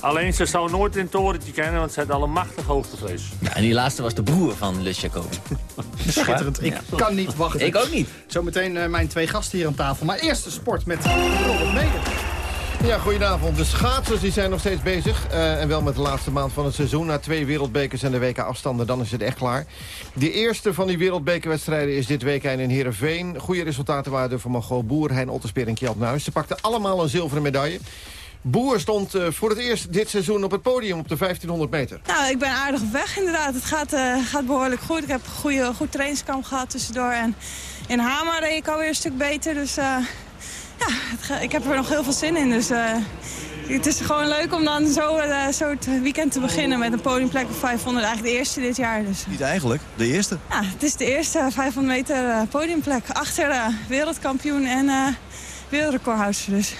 Alleen ze zou nooit in het torentje kennen, want ze had al een machtig hoogtevrees. Ja, en die laatste was de broer van Lutz Jacobi. Schitterend, ik Ja. kan niet wachten. Ik ook niet. Zometeen uh, mijn twee gasten hier aan tafel. Maar eerst de sport met Robert Meder. Ja, goedenavond. De schaatsers die zijn nog steeds bezig. eh, en wel met de laatste maand van het seizoen. Na twee wereldbekers en de WK afstanden, dan is het echt klaar. De eerste van die wereldbekerwedstrijden is dit weekend in Heerenveen. Goede resultaten waren er voor Margot Boer, Hein Otterspeer en Kjeld Nuis. Ze pakten allemaal een zilveren medaille. Boer stond eh, voor het eerst dit seizoen op het podium op de 1500 meter. Nou, ik ben aardig op weg inderdaad. Het gaat, eh, gaat behoorlijk goed. Ik heb een goede, goed trainingskamp gehad tussendoor. En in Hamer reed ik alweer een stuk beter. Dus ja, ik heb er nog heel veel zin in. Dus eh, het is gewoon leuk om dan zo, eh, zo het weekend te beginnen met een podiumplek op 500. Eigenlijk de eerste dit jaar. Dus. Niet eigenlijk, de eerste. Ja, het is de eerste 500 meter eh, podiumplek. Achter wereldkampioen en, wereldrecordhoudster. Dus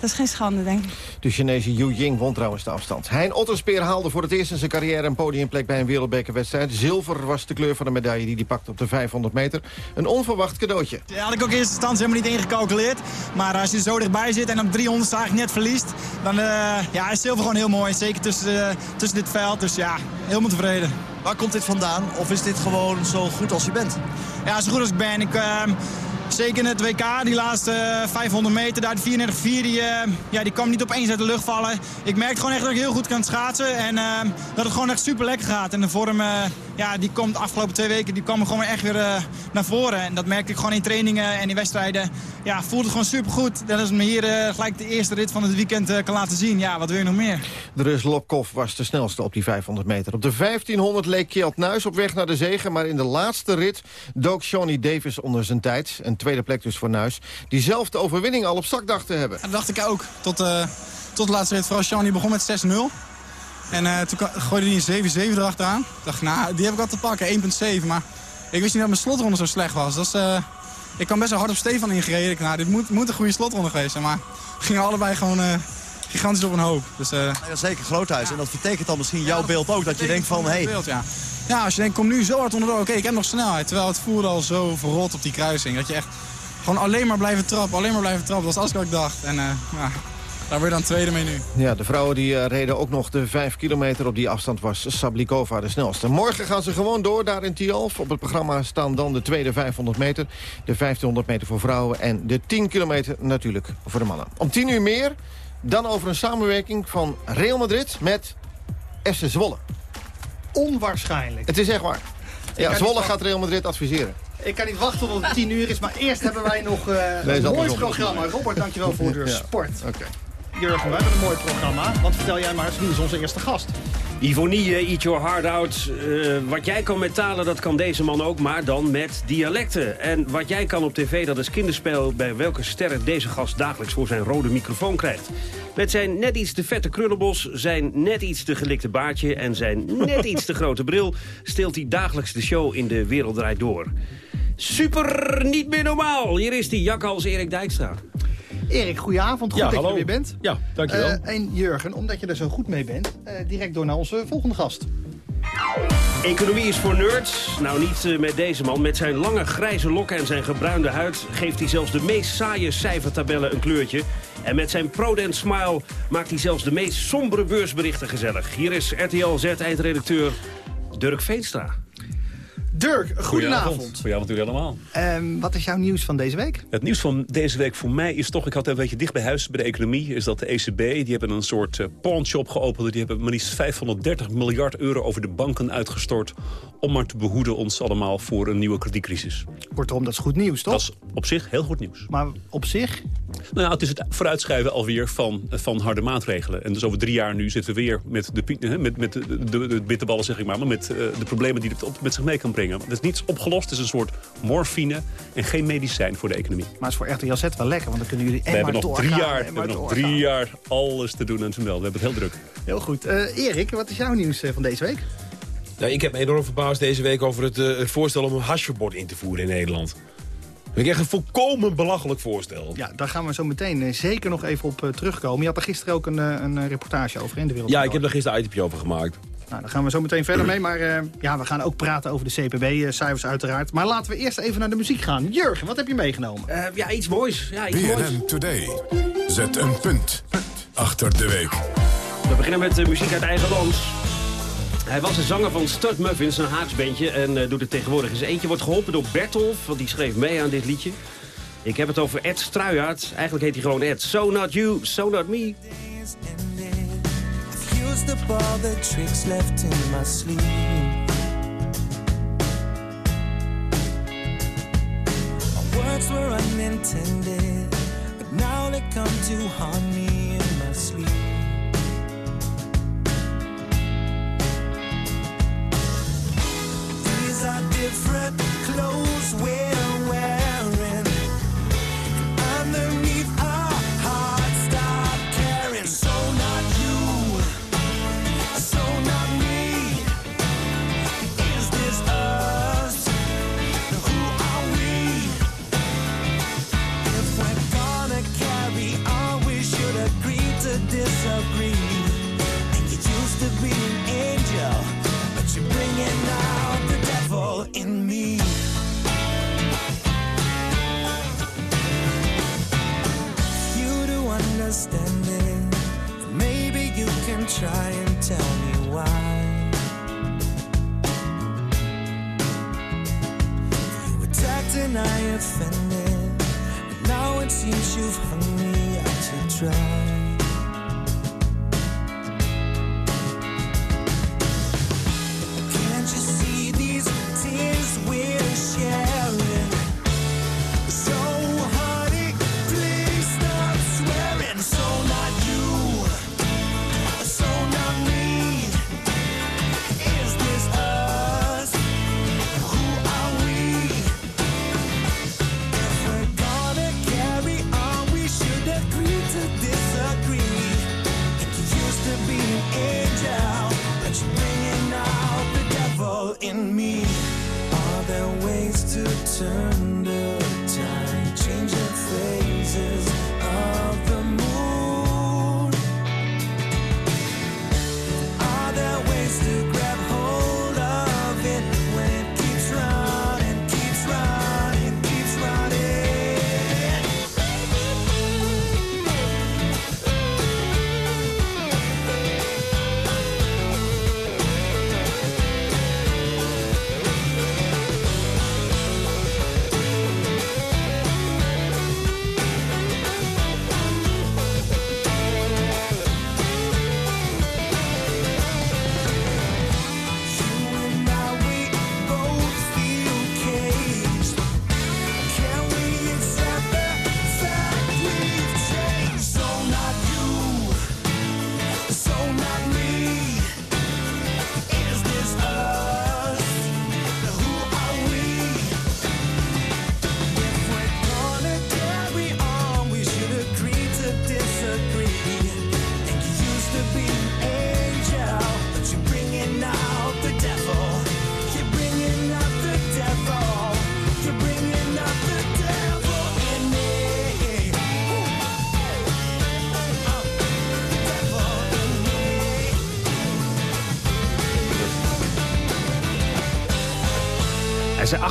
dat is geen schande, denk ik. De Chinese Yu Ying won trouwens de afstand. Hein Otterspeer haalde voor het eerst in zijn carrière een podiumplek bij een wereldbekerwedstrijd. Zilver was de kleur van de medaille die hij pakte op de 500 meter. Een onverwacht cadeautje. Ja, had ik ook in eerste instantie helemaal niet ingecalculeerd. Maar als je er zo dichtbij zit en op 300 eigenlijk net verliest... dan eh, ja, is zilver gewoon heel mooi. Zeker tussen, eh, tussen dit veld. Dus ja, helemaal tevreden. Waar komt dit vandaan? Of is dit gewoon zo goed als je bent? Ja, zo goed als ik ben. Ik, ehm, zeker in het WK, die laatste eh, 500 meter, daar de 34-4, die, eh, ja, die kwam niet opeens uit de lucht vallen. Ik merkte gewoon echt dat ik heel goed kan schaatsen en ehm, dat het gewoon echt super lekker gaat. En de vorm, eh, ja, die komt de afgelopen twee weken, die kwam gewoon echt weer eh, naar voren. En dat merkte ik gewoon in trainingen en in wedstrijden. Ja, voelde het gewoon super goed. Dat is me hier eh, gelijk de eerste rit van het weekend eh, kan laten zien. Ja, wat wil je nog meer? De Rus Lopkov was de snelste op die 500 meter. Op de 1500 leek Kjeld Nuis op weg naar de zegen... maar in de laatste rit dook Johnny Davis onder zijn tijd. Een tweede plek dus voor Nuis. Die zelf de overwinning al op zak dacht te hebben. Dat dacht ik ook. Tot, tot de laatste rit. Vooral die begon met 6-0. En eh, toen gooide hij een 7-7 erachteraan. Ik dacht, nou, die heb ik al te pakken, 1,7. Maar ik wist niet dat mijn slotronde zo slecht was. Dat is, eh, ik kwam best wel hard op Stefan ingereden. Ik, nou, dit moet, moet een goede slotronde geweest zijn. Maar we gingen allebei gewoon eh, gigantisch op een hoop. Dus, eh, Ja, zeker Groothuis. En dat vertekent dan misschien jouw beeld ook. Dat je denkt van, hé, hey, beeld, ja. ja, als je denkt, kom nu zo hard onderdoor. Oké, ik heb nog snelheid. Terwijl het voelde al zo verrot op die kruising. Dat je echt gewoon alleen maar blijven trappen, alleen maar blijven trappen. Dat was alles wat ik dacht. En ja, daar word je dan tweede mee nu. Ja, de vrouwen die eh, reden ook nog de 5 kilometer. Op die afstand was Sablikova de snelste. Morgen gaan ze gewoon door daar in Tialf. Op het programma staan dan de tweede 500 meter. De 1500 meter voor vrouwen. En de 10 kilometer natuurlijk voor de mannen. Om 10 uur meer. Dan over een samenwerking van Real Madrid met FC Zwolle. Onwaarschijnlijk. Het is echt waar. Ja, Zwolle gaat Real Madrid adviseren. Ik kan niet wachten tot het 10 uur is, maar eerst hebben wij nog eh, is een mooi programma. Robert, dankjewel voor de Ja. sport. Oké. Jurgen, wij hebben een mooi programma. Want vertel jij maar eens, wie is onze eerste gast? Ivonie, eat your heart out. Eh, wat jij kan met talen, dat kan deze man ook, maar dan met dialecten. En wat jij kan op tv, dat is kinderspel... bij welke sterren deze gast dagelijks voor zijn rode microfoon krijgt. Met zijn net iets te vette krullenbos, zijn net iets te gelikte baardje... en zijn net iets te grote bril... steelt hij dagelijks de show in de Wereld Draait Door. Super, niet meer normaal. Hier is die jakhals Erik Dijkstra. Erik, goedenavond. Goed Ja, dat hallo. je er weer bent. Ja, dankjewel. Eh, en Jurgen, omdat je er zo goed mee bent, eh, direct door naar onze volgende gast. Economie is voor nerds. Nou, niet eh, met deze man. Met zijn lange grijze lokken en zijn gebruinde huid... geeft hij zelfs de meest saaie cijfertabellen een kleurtje. En met zijn Prodent Smile maakt hij zelfs de meest sombere beursberichten gezellig. Hier is RTL Z-eindredacteur Dirk Veenstra. Dirk, goedenavond. Goedenavond u allemaal. Ehm, wat is jouw nieuws van deze week? Het nieuws van deze week voor mij is toch... ik had een beetje dicht bij huis bij de economie... is dat de ECB, die hebben een soort uh, pawnshop geopend. Die hebben maar liefst 530 miljard euro over de banken uitgestort... om maar te behoeden ons allemaal voor een nieuwe kredietcrisis. Kortom, dat is goed nieuws, toch? Dat is op zich heel goed nieuws. Maar op zich? Nou ja, het is het vooruitschrijven alweer van, van harde maatregelen. En dus over drie jaar nu zitten we weer met de, met, met de, de, de bitterballen, zeg ik maar... maar met eh, de problemen die het op, met zich mee kan brengen. Het is niets opgelost, het is een soort morfine... en geen medicijn voor de economie. Maar het is voor RTL Z wel lekker, want dan kunnen jullie We en hebben maar nog doorgaan. drie jaar, en we hebben nog drie jaar alles te doen en te melden. We hebben het heel druk. Heel goed. Eh, Erik, wat is jouw nieuws eh, van deze week? Nou, ik heb me enorm verbaasd deze week over het eh, voorstel om een hashverbod in te voeren in Nederland. Vind ik echt een volkomen belachelijk voorstel. Ja, daar gaan we zo meteen zeker nog even op terugkomen. Je had er gisteren ook een, een reportage over in de wereld. Ja, ik heb er gisteren een itempje over gemaakt. Nou, daar gaan we zo meteen verder mee. Maar eh, ja, we gaan ook praten over de CPB-cijfers uiteraard. Maar laten we eerst even naar de muziek gaan. Jurgen, wat heb je meegenomen? Eh, ja, iets moois. Ja, iets moois. Today. Zet een punt achter de week. We beginnen met eh, muziek uit eigen land. Hij was de zanger van Stud Muffins, een haaksbandje, en eh, doet het tegenwoordig. Zijn eentje wordt geholpen door Bertolf, want die schreef mee aan dit liedje. Ik heb het over Ed Struijaert. Eigenlijk heet hij gewoon Ed. So not you, so not me. Used up all the tricks left in my sleeve. My words were unintended, but now they come to haunt me in my sleep. These are different clothes we're wearing. understanding. Maybe you can try and tell me why. You attacked and I offended. but now it seems you've hung me out to dry.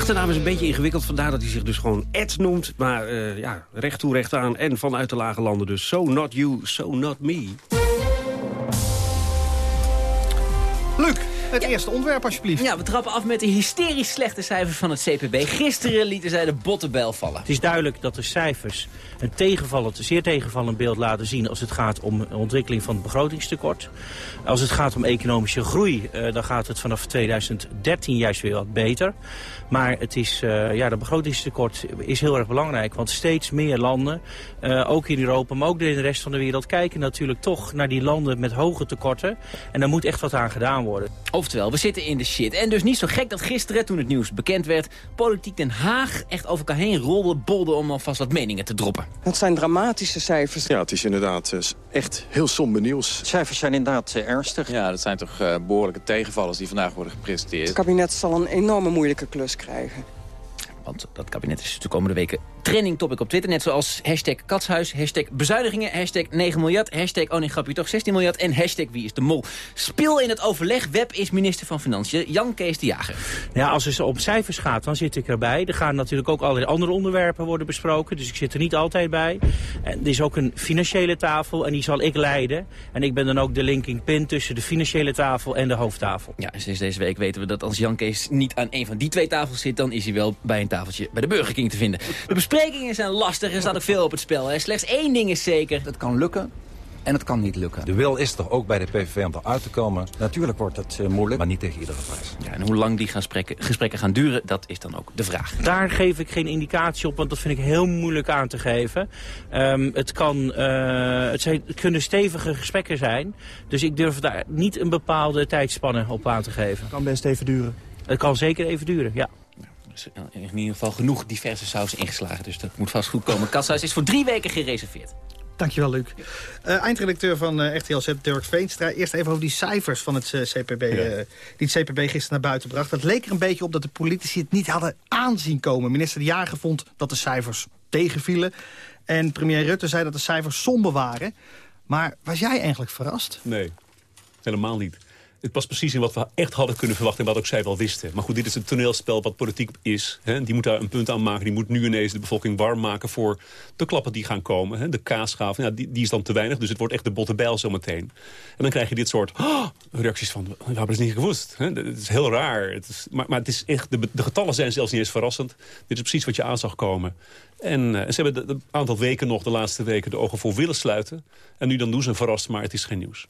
Achternaam is een beetje ingewikkeld, vandaar dat hij zich dus gewoon Ed noemt. Maar eh, ja, recht toe, recht aan en vanuit de lage landen. Dus so not you, so not me. Luc, het eerste onderwerp alsjeblieft. Ja, we trappen af met de hysterisch slechte cijfers van het CPB. Gisteren lieten zij de bottenbel vallen. Het is duidelijk dat de cijfers een tegenvallend, zeer tegenvallend beeld laten zien... als het gaat om de ontwikkeling van het begrotingstekort. Als het gaat om economische groei, eh, dan gaat het vanaf 2013 juist weer wat beter. Maar het is, eh, ja, dat begrotingstekort is heel erg belangrijk. Want steeds meer landen, eh, ook in Europa, maar ook in de rest van de wereld... kijken natuurlijk toch naar die landen met hoge tekorten. En daar moet echt wat aan gedaan worden. Oftewel, we zitten in de shit. En dus niet zo gek dat gisteren, toen het nieuws bekend werd... politiek Den Haag echt over elkaar heen rolde, bolde om alvast wat meningen te droppen. Het zijn dramatische cijfers. Ja, het is inderdaad eh, echt heel somber nieuws. Cijfers zijn inderdaad ernstig. Ja, dat zijn toch eh, behoorlijke tegenvallers die vandaag worden gepresenteerd. Het kabinet zal een enorme moeilijke klus krijgen. Want dat kabinet is de komende weken trending topic op Twitter. Net zoals hashtag katshuis, hashtag bezuinigingen, hashtag 9 miljard, hashtag oh nee grapje toch 16 miljard en hashtag wie is de mol. Speel in het overleg, Web is minister van Financiën, Jan Kees de Jager. Ja, als het om cijfers gaat, dan zit ik erbij. Er gaan natuurlijk ook allerlei andere onderwerpen worden besproken. Dus ik zit er niet altijd bij. En er is ook een financiële tafel en die zal ik leiden. En ik ben dan ook de linking pin tussen de financiële tafel en de hoofdtafel. Ja, en sinds deze week weten we dat als Jan Kees niet aan een van die twee tafels zit... dan is hij wel bij een tafeltje bij de Burger King te vinden. De besprekingen zijn lastig, er staat ook veel op het spel. Hè. Slechts één ding is zeker. Het kan lukken en het kan niet lukken. De wil is er ook bij de PVV om eruit te komen. Natuurlijk wordt het eh, moeilijk, maar niet tegen iedere prijs. Ja, en hoe lang die gaan gesprekken, gesprekken gaan duren, dat is dan ook de vraag. Daar geef ik geen indicatie op, want dat vind ik heel moeilijk aan te geven. Ehm, het, kan, eh, het, zijn, het kunnen stevige gesprekken zijn. Dus ik durf daar niet een bepaalde tijdspanne op aan te geven. Het kan best even duren. Het kan zeker even duren, ja. Dus in ieder geval genoeg diverse saus ingeslagen. Dus dat moet vast goed komen. Katshuis is voor drie weken gereserveerd. Dankjewel, Luc. Uh, eindredacteur van uh, RTL Z, Dirk Veenstra. Eerst even over die cijfers van het uh, CPB, ja. die het CPB gisteren naar buiten bracht. Het leek er een beetje op dat de politici het niet hadden aanzien komen. Minister De Jager vond dat de cijfers tegenvielen. En premier Rutte zei dat de cijfers somber waren. Maar was jij eigenlijk verrast? Nee, helemaal niet. Het past precies in wat we echt hadden kunnen verwachten... en wat ook zij wel wisten. Maar goed, dit is een toneelspel wat politiek is. Hè. Die moet daar een punt aan maken. Die moet nu ineens de bevolking warm maken voor de klappen die gaan komen. Hè. De kaasgaaf, ja, die, die is dan te weinig. Dus het wordt echt de botte bijl zometeen. En dan krijg je dit soort "Ah!" reacties van... we hebben het niet gewoest. Hè. Het is heel raar. Het is, maar, maar het is echt, de, de getallen zijn zelfs niet eens verrassend. Dit is precies wat je aan zag komen. En eh, ze hebben een aantal weken nog, de laatste weken, de ogen voor willen sluiten. En nu dan doen ze een verrast, maar het is geen nieuws.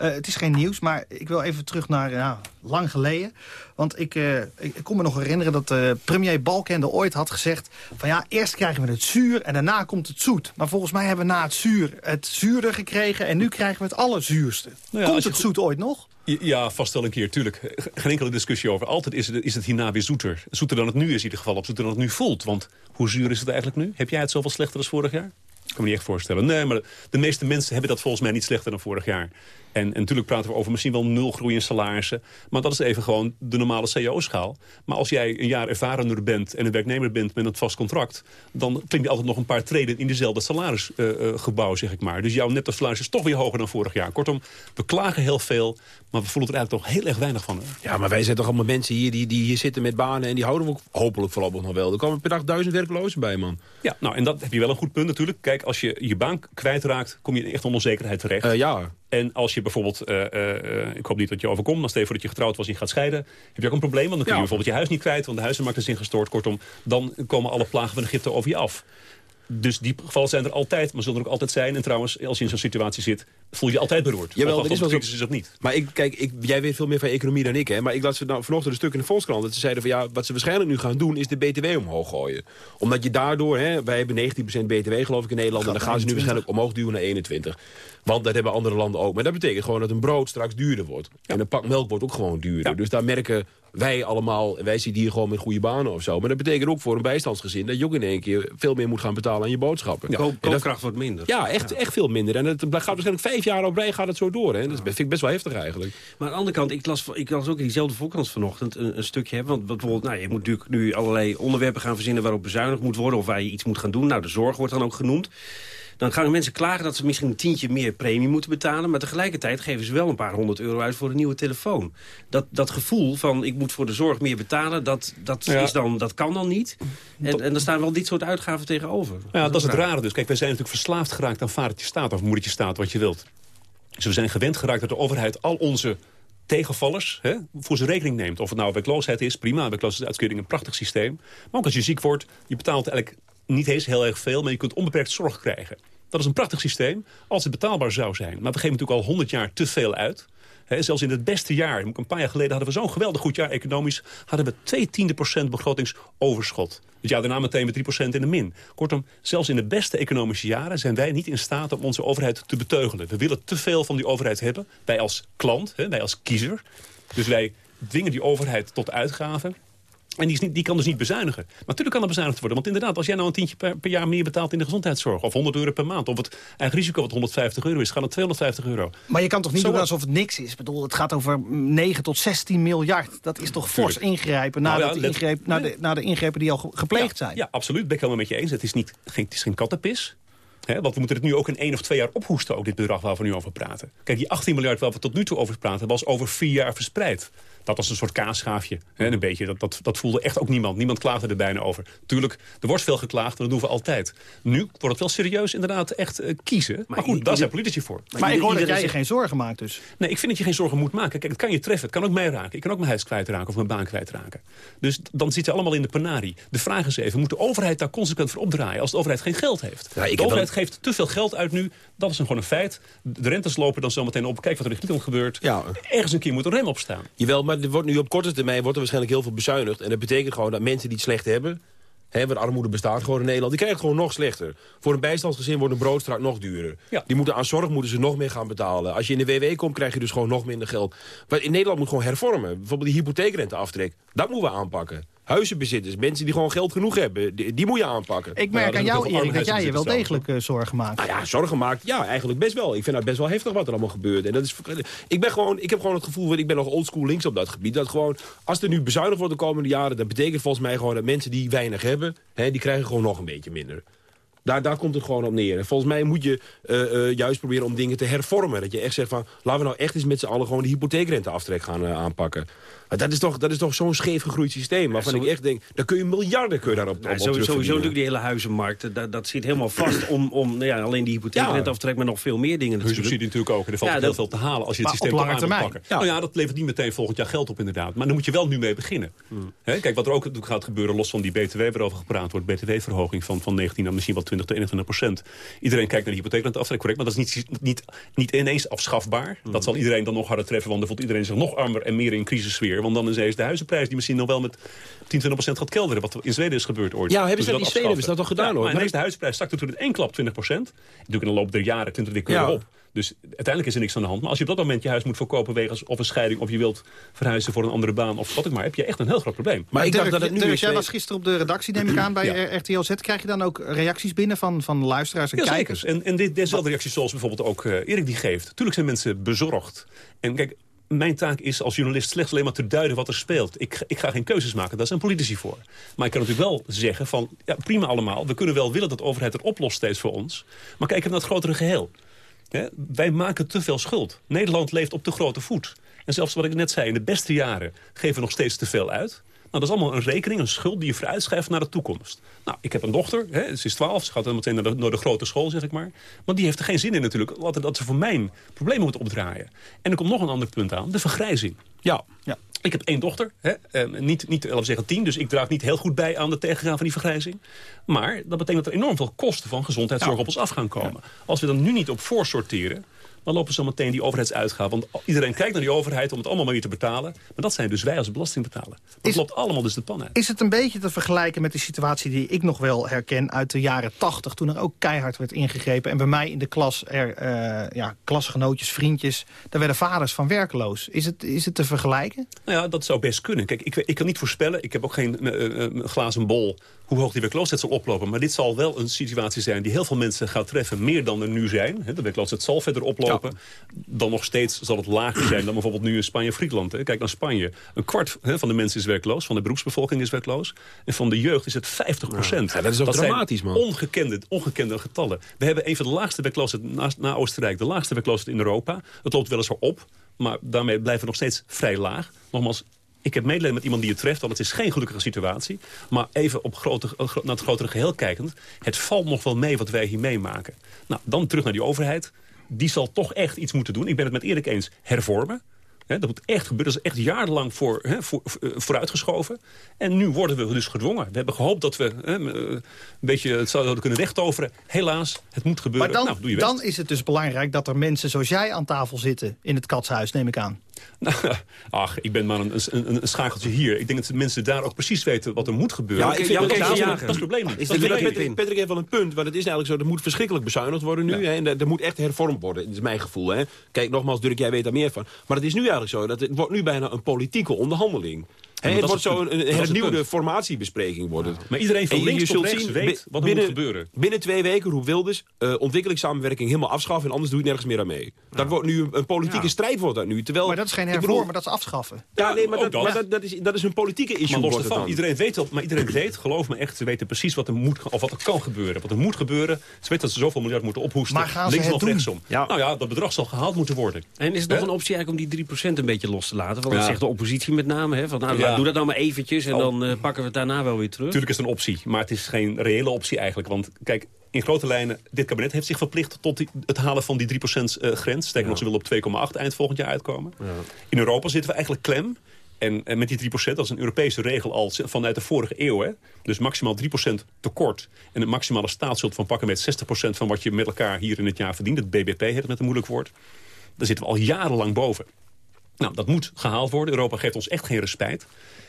Eh, het is geen nieuws, maar ik wil even terug naar nou, lang geleden. Want ik, eh, ik, kon me nog herinneren dat eh, premier Balkende ooit had gezegd... van ja, eerst krijgen we het zuur en daarna komt het zoet. Maar volgens mij hebben we na het zuur het zuurder gekregen... en nu krijgen we het allerzuurste. Nou ja, komt het zoet ooit nog? Ja, vast wel een keer, tuurlijk. Geen enkele discussie over. Altijd is het, is het hierna weer zoeter. Zoeter dan het nu is in ieder geval, of zoeter dan het nu voelt. Want hoe zuur is het eigenlijk nu? Heb jij het zoveel slechter als vorig jaar? Ik kan me niet echt voorstellen. Nee, maar de meeste mensen hebben dat volgens mij niet slechter dan vorig jaar. En, en natuurlijk praten we over misschien wel nul groei in salarissen. Maar dat is even gewoon de normale CEO-schaal. Maar als jij een jaar ervarener bent en een werknemer bent met een vast contract... dan klim je altijd nog een paar treden in dezelfde salarisgebouw, zeg ik maar. Dus jouw netto salaris is toch weer hoger dan vorig jaar. Kortom, we klagen heel veel, maar we voelen er eigenlijk toch heel erg weinig van. Hè? Ja, maar wij zijn toch allemaal mensen hier die, die hier zitten met banen... en die houden we hopelijk voorlopig nog wel. Er komen per dag duizend werklozen bij, man. Ja, nou, en dat heb je wel een goed punt natuurlijk. Kijk, als je je baan kwijtraakt, kom je in echt onzekerheid terecht. Eh, ja. En als je bijvoorbeeld, eh, eh, ik hoop niet dat je overkomt... maar stel je voor dat je getrouwd was en je gaat scheiden... heb je ook een probleem, want dan kun je Ja. bijvoorbeeld je huis niet kwijt... want de huizenmarkt is ingestort. Kortom, dan komen alle plagen van Egypte over je af. Dus die gevallen zijn er altijd, maar zullen er ook altijd zijn. En trouwens, als je in zo'n situatie zit, voel je je altijd beroerd. Jawel, Of dat is wel is dat niet. Maar ik, kijk, ik, jij weet veel meer van economie dan ik, hè. Maar ik las nou, vanochtend een stuk in de Volkskrant. Dat ze zeiden van ja, wat ze waarschijnlijk nu gaan doen is de BTW omhoog gooien. Omdat je daardoor, hè, wij hebben 19% BTW geloof ik in Nederland. en dan gaan ze nu waarschijnlijk omhoog duwen naar 21. Want dat hebben andere landen ook. Maar dat betekent gewoon dat een brood straks duurder wordt. En een pak melk wordt ook gewoon duurder. Dus daar merken wij allemaal, wij zitten hier gewoon met goede banen of zo. Maar dat betekent ook voor een bijstandsgezin dat je ook in één keer veel meer moet gaan betalen aan je boodschappen. Dat- koopkracht wordt minder. Ja, echt, echt veel minder. En het gaat waarschijnlijk vijf jaar op rij gaat het zo door. Hè. Dat vind ik best wel heftig eigenlijk. Maar aan de andere kant, ik las, ik las ook in diezelfde Volkskrant vanochtend een, een stukje. Hè, want bijvoorbeeld, nou, je moet natuurlijk nu allerlei onderwerpen gaan verzinnen... waarop bezuinigd moet worden of waar je iets moet gaan doen. Nou, de zorg wordt dan ook genoemd. Dan gaan mensen klagen dat ze misschien een tientje meer premie moeten betalen... maar tegelijkertijd geven ze wel een paar honderd euro uit voor een nieuwe telefoon. Dat, dat gevoel van ik moet voor de zorg meer betalen, dat, dat, Ja. is dan, dat kan dan niet. En, en er staan wel dit soort uitgaven tegenover. Ja, dat is het rare dus. Kijk, wij zijn natuurlijk verslaafd geraakt aan vadertje staat... of moedertje staat, wat je wilt. Dus we zijn gewend geraakt dat de overheid al onze tegenvallers hè, voor zijn rekening neemt. Of het nou werkloosheid is, prima. Werkloosheidsuitkering een prachtig systeem. Maar ook als je ziek wordt, je betaalt eigenlijk niet eens heel erg veel... maar je kunt onbeperkt zorg krijgen. Dat is een prachtig systeem als het betaalbaar zou zijn. Maar we geven natuurlijk al 100 jaar te veel uit... Zelfs in het beste jaar, een paar jaar geleden hadden we zo'n geweldig goed jaar economisch... hadden we 2 tiende procent begrotingsoverschot. Het jaar daarna meteen met 3 procent in de min. Kortom, zelfs in de beste economische jaren zijn wij niet in staat om onze overheid te beteugelen. We willen te veel van die overheid hebben, wij als klant, wij als kiezer. Dus wij dwingen die overheid tot uitgaven. En die, is niet, die kan dus niet bezuinigen. Maar natuurlijk kan er bezuinigd worden. Want inderdaad, als jij nou een tientje per, per jaar meer betaalt in de gezondheidszorg... of 100 euro per maand, of het eigen risico wat 150 euro is... gaat het 250 euro. Maar je kan toch niet Zo doen alsof het niks is? Ik bedoel, het gaat over 9 tot 16 miljard. Dat is toch fors ingrijpen Nou na, ja, de ingreep, na, de, na de ingrepen die al ge- gepleegd zijn. Ja, absoluut. Ben ik helemaal met je eens. Het is, niet, geen, het is geen kattenpis. Want we moeten het nu ook in één of twee jaar ophoesten, ook dit bedrag waar we nu over praten. Kijk, die 18 miljard waar we tot nu toe over praten, was over vier jaar verspreid. Dat was een soort kaasschaafje. Hè, een beetje, dat, dat, dat voelde echt ook niemand. Niemand klaagde er bijna over. Tuurlijk, er wordt veel geklaagd, maar dat doen we altijd. Nu wordt het wel serieus inderdaad echt eh, kiezen. Maar, goed, ieder- daar zijn politici voor. Maar, ik hoor dat jij je geen zorgen maakt dus. Nee, ik vind dat je geen zorgen moet maken. Kijk, het kan je treffen. Het kan ook mij raken. Ik kan ook mijn huis kwijtraken of mijn baan kwijtraken. Dus dan zitten allemaal in de penarie. De vraag is even, moet de overheid daar consequent voor opdraaien... als de overheid geen geld heeft? Ja, de overheid geeft te veel geld uit nu. Dat is een, gewoon een feit. De rentes lopen dan zometeen op. Kijk wat er in Griekenland gebeurt. Ja. Ergens een keer moet een rem op staan. Jawel, maar er wordt nu op korte termijn wordt er waarschijnlijk heel veel bezuinigd. En dat betekent gewoon dat mensen die het slecht hebben... Hè, want armoede bestaat gewoon in Nederland. Die krijgen het gewoon nog slechter. Voor een bijstandsgezin wordt een brood straks nog duurder. Ja. Die moeten aan zorg moeten ze nog meer gaan betalen. Als je in de WW komt, krijg je dus gewoon nog minder geld. Maar in Nederland moet gewoon hervormen. Bijvoorbeeld die hypotheekrenteaftrek. Dat moeten we aanpakken. Huizenbezitters, mensen die gewoon geld genoeg hebben, die, die moet je aanpakken. Ik merk aan jou, Erik, dat jij je wel degelijk eh, zorgen maakt. Nou ja, zorgen maakt. Ja, eigenlijk best wel. Ik vind dat best wel heftig wat er allemaal gebeurt. En dat is, ik, ben gewoon, ik heb gewoon het gevoel, want ik ben nog oldschool links op dat gebied. Dat gewoon, als er nu bezuinigd wordt de komende jaren, dat betekent volgens mij gewoon dat mensen die weinig hebben, hè, die krijgen gewoon nog een beetje minder. Daar, daar komt het gewoon op neer. En volgens mij moet je eh, eh, juist proberen om dingen te hervormen. Dat je echt zegt van, laten we nou echt eens met z'n allen gewoon de hypotheekrenteaftrek gaan eh, aanpakken. Maar dat is toch, dat is toch zo'n scheef gegroeid systeem. Waarvan zo- ik echt denk, daar kun je miljarden kun je daarop op, Nou, op sowieso, natuurlijk die hele huizenmarkt. Dat, dat zit helemaal vast om, om nou ja, alleen die hypotheekrenteaftrek... maar nog veel meer dingen natuurlijk. Huursubsidie natuurlijk ook. En er valt Ja, heel dat- veel te halen als je het Maar systeem op lange termijn. pakken. Nou ja, dat levert niet meteen volgend jaar geld op inderdaad. Maar dan moet je wel nu mee beginnen. Hmm. Hè, kijk, wat er ook gaat gebeuren, los van die BTW waarover gepraat wordt... BTW-verhoging van, van 19 naar misschien wel 20 tot 21 procent. Iedereen kijkt naar de hypotheekrenteaftrek, correct. Maar dat is niet, niet, niet ineens afschafbaar. Hmm. Dat zal iedereen dan nog harder treffen. Want dan voelt iedereen zich nog armer en meer in crisissfeer. Want dan is de huizenprijs die misschien nog wel met 10, 20 procent gaat kelderen. Wat in Zweden is gebeurd ooit. Ja, hebben Toen ze dat in Zweden? Hebben ze dat toch gedaan, Ja, hoor? Maar ineens de huizenprijs stak toen in één klap 20 procent. Natuurlijk in de loop der jaren 20 weer Ja. op. Dus uiteindelijk is er niks aan de hand. Maar als je op dat moment je huis moet verkopen wegens of een scheiding... of je wilt verhuizen voor een andere baan of wat ik maar... heb je echt een heel groot probleem. Maar ik dacht dat het nu Dirk, jij was gisteren op de redactie, neem ik aan, bij Ja. RTL Z. Krijg je dan ook reacties binnen van, van luisteraars en Ja, kijkers? zeker. En, en dit, dezelfde reacties zoals bijvoorbeeld ook eh, Erik die geeft. Tuurlijk zijn mensen bezorgd. En kijk, mijn taak is als journalist slechts alleen maar te duiden wat er speelt. Ik, ik ga geen keuzes maken, daar zijn politici voor. Maar ik kan natuurlijk wel zeggen van, ja, prima allemaal. We kunnen wel willen dat de overheid het oplost steeds voor ons. Maar kijken naar het grotere geheel. Hè, wij maken te veel schuld. Nederland leeft op te grote voet. En zelfs wat ik net zei, in de beste jaren geven we nog steeds te veel uit. Nou, dat is allemaal een rekening, een schuld die je vooruitschrijft naar de toekomst. Nou, ik heb een dochter, hè, ze is 12, ze gaat dan meteen naar de, naar de grote school, zeg ik maar. Maar die heeft er geen zin in natuurlijk, dat, dat ze voor mijn problemen moet opdraaien. En er komt nog een ander punt aan, de vergrijzing. Ja. ja. Ik heb één dochter, hè, eh, niet, niet laten we zeggen tien, dus ik draag niet heel goed bij aan de tegengaan van die vergrijzing. Maar dat betekent dat er enorm veel kosten van gezondheidszorg op ons af gaan komen. Als we dan nu niet op voorsorteren, dan lopen zo meteen die overheidsuitgaven. Want iedereen kijkt naar die overheid om het allemaal maar weer te betalen. Maar dat zijn dus wij als belastingbetaler. Dat loopt allemaal dus de pan uit. Is het een beetje te vergelijken met de situatie die ik nog wel herken uit de jaren 80... toen er ook keihard werd ingegrepen en bij mij in de klas er eh, ja, klasgenootjes, vriendjes... daar werden vaders van werkloos. Is het, is het te vergelijken? Nou ja, dat zou best kunnen. Kijk, ik, ik kan niet voorspellen, ik heb ook geen eh, glazen bol... hoe hoog die werkloosheid zal oplopen. Maar dit zal wel een situatie zijn die heel veel mensen gaat treffen... meer dan er nu zijn. De werkloosheid zal verder oplopen. Dan nog steeds zal het lager zijn dan bijvoorbeeld nu in Spanje Friesland. Kijk naar Spanje. Een kwart van de mensen is werkloos, van de beroepsbevolking is werkloos. En van de jeugd is het 50 procent. Ja, dat is ook dramatisch, man. Ongekende, ongekende getallen. We hebben een van de laagste werkloosheid na, na Oostenrijk. De laagste werkloosheid in Europa. Het loopt weliswaar op. Maar daarmee blijven we nog steeds vrij laag. Nogmaals, ik heb medelijden met iemand die het treft, want het is geen gelukkige situatie. Maar even op grote, eh, naar het grotere geheel kijkend, het valt nog wel mee wat wij hier meemaken. Nou, dan terug naar die overheid. Die zal toch echt iets moeten doen. Ik ben het met Erik eens. Hervormen. Dat moet echt gebeuren. Dat is echt jarenlang voor, voor, voor- eh, vooruitgeschoven. En nu worden we dus gedwongen. We hebben gehoopt dat we eh, een beetje het zouden kunnen wegtoveren. Helaas, het moet gebeuren. Maar dan, nou, doe je dan is het dus belangrijk dat er mensen zoals jij aan tafel zitten... in het katshuis, neem ik aan. Nou, ach, ik ben maar een, een, een schakeltje hier. Ik denk dat de mensen daar ook precies weten wat er moet gebeuren. Ja, ik vind- dat, ja, is, kijk, dat is het probleem niet. Is Dat probleem Patrick, heeft wel een punt, want het is eigenlijk zo... er moet verschrikkelijk bezuinigd worden nu. Hè, en er, er moet echt hervormd worden, dat is mijn gevoel. Hè. Kijk, nogmaals, Dirk, jij weet daar meer van. Maar het is nu eigenlijk zo, dat het wordt nu bijna een politieke onderhandeling. Maar het wordt is zo het een, punt. een Dat is het hernieuwde formatiebespreking wordt het. Maar iedereen van En je- links je tot zult rechts zien, weet wat er binnen, moet gebeuren. Binnen twee weken roept Wilders uh, ontwikkelingssamenwerking helemaal afschaffen... en anders doe je nergens meer aan mee. Dat wordt nu een, politieke Ja. strijd wordt dat nu. Terwijl, Maar dat is geen hervormen, dat is afschaffen. Ja, nee, maar, dat, dat. maar dat, dat, is, dat is een politieke issue. Maar los ervan, iedereen weet dat, maar iedereen weet, geloof me echt, ze weten precies wat er moet, of wat er kan gebeuren. Wat er moet gebeuren, ze weten dat ze zoveel miljard moeten ophoesten. Maar gaan het of doen? rechtsom. Ja. Nou ja, dat bedrag zal gehaald moeten worden. En is het nog een optie eigenlijk om die 3% een beetje los te laten? Want dat zegt de oppositie met name. Hè? Van, nou, Ja. Doe dat nou maar eventjes en Oh. dan eh, pakken we het daarna wel weer terug. Natuurlijk is het een optie, maar het is geen reële optie eigenlijk. Want kijk, in grote lijnen, dit kabinet heeft zich verplicht tot die- het halen van die 3% eh, grens. Sterker nog, ze willen op 2,8 eind volgend jaar uitkomen. In Europa zitten we eigenlijk klem. En, en met die 3%, dat is een Europese regel al vanuit de vorige eeuw. Hè? Dus maximaal 3% tekort. En een maximale staatsschuld van pakken met 60% van wat je met elkaar hier in het jaar verdient. Het BBP heet het met een moeilijk woord. Daar zitten we al jarenlang boven. Nou, dat moet gehaald worden. Europa geeft ons echt geen respijt.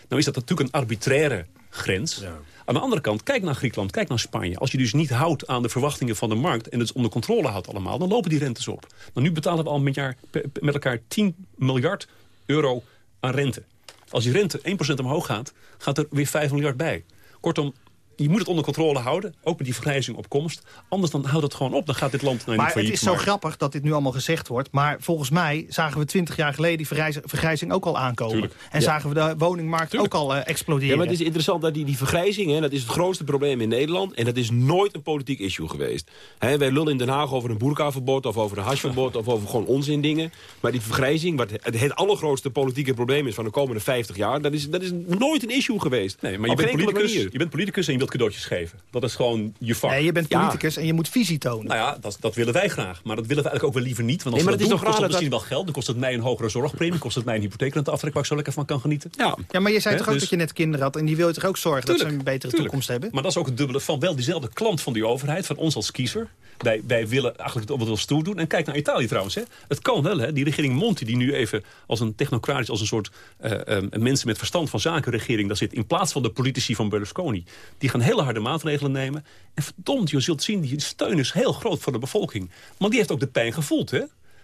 Nou is dat natuurlijk een arbitraire grens. Aan de andere kant, kijk naar Griekenland, kijk naar Spanje. Als je dus niet houdt aan de verwachtingen van de markt... en het onder controle houdt allemaal, dan lopen die rentes op. Nou, nu betalen we al met, jaar, met elkaar 10 miljard euro aan rente. Als die rente 1% omhoog gaat, gaat er weer 5 miljard bij. Kortom, je moet het onder controle houden. Ook met die vergrijzing op komst. Anders dan houdt het gewoon op. Dan gaat dit land nou Maar niet het is zo maar- grappig dat dit nu allemaal gezegd wordt. Maar volgens mij zagen we twintig jaar geleden die vergrijzing, vergrijzing ook al aankomen. Tuurlijk. En Ja. zagen we de woningmarkt ook al eh, exploderen. Ja, maar het is interessant dat die, die vergrijzing, hè, dat is het grootste probleem in Nederland. En dat is nooit een politiek issue geweest. Hè, wij lullen in Den Haag over een boerkaverbod of over een hashverbod of over gewoon onzin dingen. Maar die vergrijzing, wat het, het allergrootste politieke probleem is van de komende 50 jaar, dat is, dat is nooit een issue geweest. Nee, maar je bent, politicus, je bent politicus en je wilt cadeautjes geven. Dat is gewoon je vak. Nee, je bent politicus en je moet visie tonen. Nou ja, dat, dat willen wij graag. Maar dat willen we eigenlijk ook wel liever niet. Want als Nee, we maar dat het doen, kost dat misschien wel geld. Dan kost het mij een hogere zorgpremie. Kost het mij een hypotheekrenteaftrek waar ik zo lekker van kan genieten. Ja, Ja, maar je zei toch ook dus- dat je net kinderen had... en die wil je toch ook zorgen dat ze een betere tuurlijk. toekomst hebben? Maar dat is ook het dubbele van wel diezelfde klant van die overheid, van ons als kiezer. Wij, wij willen eigenlijk het wel stoer doen. En kijk naar Italië trouwens. Hè. Het kan wel, hè. Die regering Monti, die nu even als een technocratisch, als een soort eh, eh, mensen met verstand van zaken regering daar zit. In plaats van de politici van Berlusconi. Die gaan hele harde maatregelen nemen. En verdomd, je zult zien, die steun is heel groot voor de bevolking. Maar die heeft ook de pijn gevoeld, hè.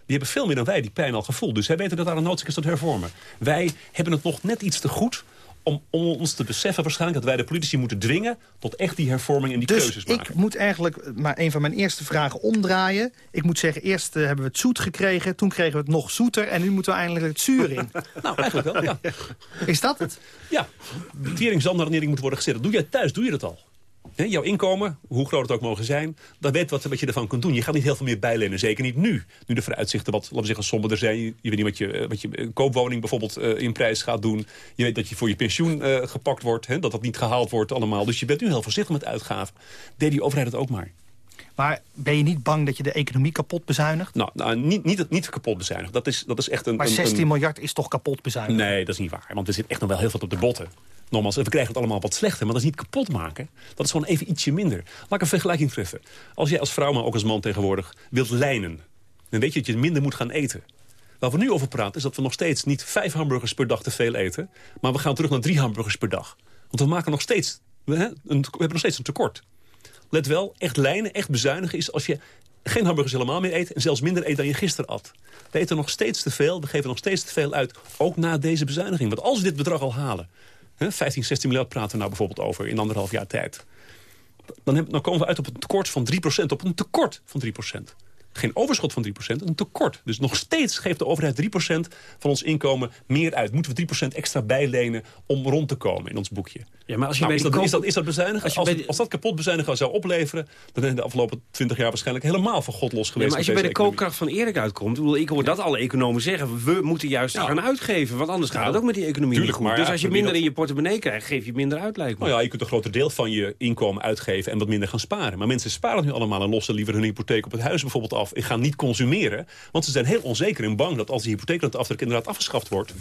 Die hebben veel meer dan wij die pijn al gevoeld. Dus zij weten dat daar een noodzaak is tot hervormen. Wij hebben het nog net iets te goed om, om ons te beseffen waarschijnlijk... dat wij de politici moeten dwingen tot echt die hervorming en die Dus keuzes maken. ik moet eigenlijk maar een van mijn eerste vragen omdraaien. Ik moet zeggen, eerst eh, hebben we het zoet gekregen. Toen kregen we het nog zoeter. En nu moeten we eindelijk het zuur in. Nou, eigenlijk wel, ja. Is dat het? Ja, de teringzandernering moet worden gezet. Dat doe jij thuis, doe je dat al. Hè, jouw inkomen, hoe groot het ook mogen zijn, dan weet wat, wat je ervan kunt doen. Je gaat niet heel veel meer bijlenen, zeker niet nu. Nu de vooruitzichten wat, laten we zeggen, somberder zijn. Je, je weet niet wat je, eh, wat je eh, koopwoning bijvoorbeeld eh, in prijs gaat doen. Je weet dat je voor je pensioen gepakt wordt, hè, dat dat niet gehaald wordt allemaal. Dus je bent nu heel voorzichtig met uitgaven. Deed die overheid het ook maar. Maar ben je niet bang dat je de economie kapot bezuinigt? Nou, nou niet, niet, niet kapot bezuinigen. Dat is, dat is echt een... Maar een- 16 een- miljard is toch kapot bezuinigd? Nee, dat is niet waar. Want er zit echt nog wel heel veel op de botten. Nogmaals, we krijgen het allemaal wat slechter. Maar dat is niet kapot maken. Dat is gewoon even ietsje minder. Laat ik een vergelijking treffen. Als jij als vrouw, maar ook als man tegenwoordig, wilt lijnen... dan weet je dat je minder moet gaan eten. Waar we nu over praten is dat we nog steeds niet vijf hamburgers per dag te veel eten. Maar we gaan terug naar drie hamburgers per dag. Want we maken nog steeds, we, hè, een, we hebben nog steeds een tekort. Let wel, echt lijnen, echt bezuinigen is als je geen hamburgers helemaal meer eet... en zelfs minder eet dan je gisteren at. We eten nog steeds te veel, we geven nog steeds te veel uit. Ook na deze bezuiniging. Want als we dit bedrag al halen... Hè, 15, 16 miljard praten we nou bijvoorbeeld over in anderhalf jaar tijd... dan komen we uit op een tekort van 3%, op een tekort van 3%. Geen overschot van 3%, een tekort. Dus nog steeds geeft de overheid 3% van ons inkomen meer uit. Moeten we 3% extra bijlenen om rond te komen in ons boekje. Ja, maar als je Nou, is, dat, is, dat, is dat bezuinigen? Als dat kapot bezuinigen zou opleveren... dan zijn de afgelopen 20 jaar waarschijnlijk helemaal van God los Ja, geweest. maar als je bij de deze koopkracht van Erik uitkomt... Ik, bedoel, ik hoor dat alle economen zeggen... we moeten juist gaan uitgeven, want anders gaat het ook met die economie tuurlijk, niet goed. maar Dus ja, als je minder in je portemonnee krijgt... geef je minder uit, lijkt me. Nou ja, je kunt een groter deel van je inkomen uitgeven en wat minder gaan sparen. Maar mensen sparen nu allemaal en lossen liever hun hypotheek op het huis bijvoorbeeld af. En gaan niet consumeren, want ze zijn heel onzeker en bang dat als die hypotheekrenteaftrek inderdaad afgeschaft wordt,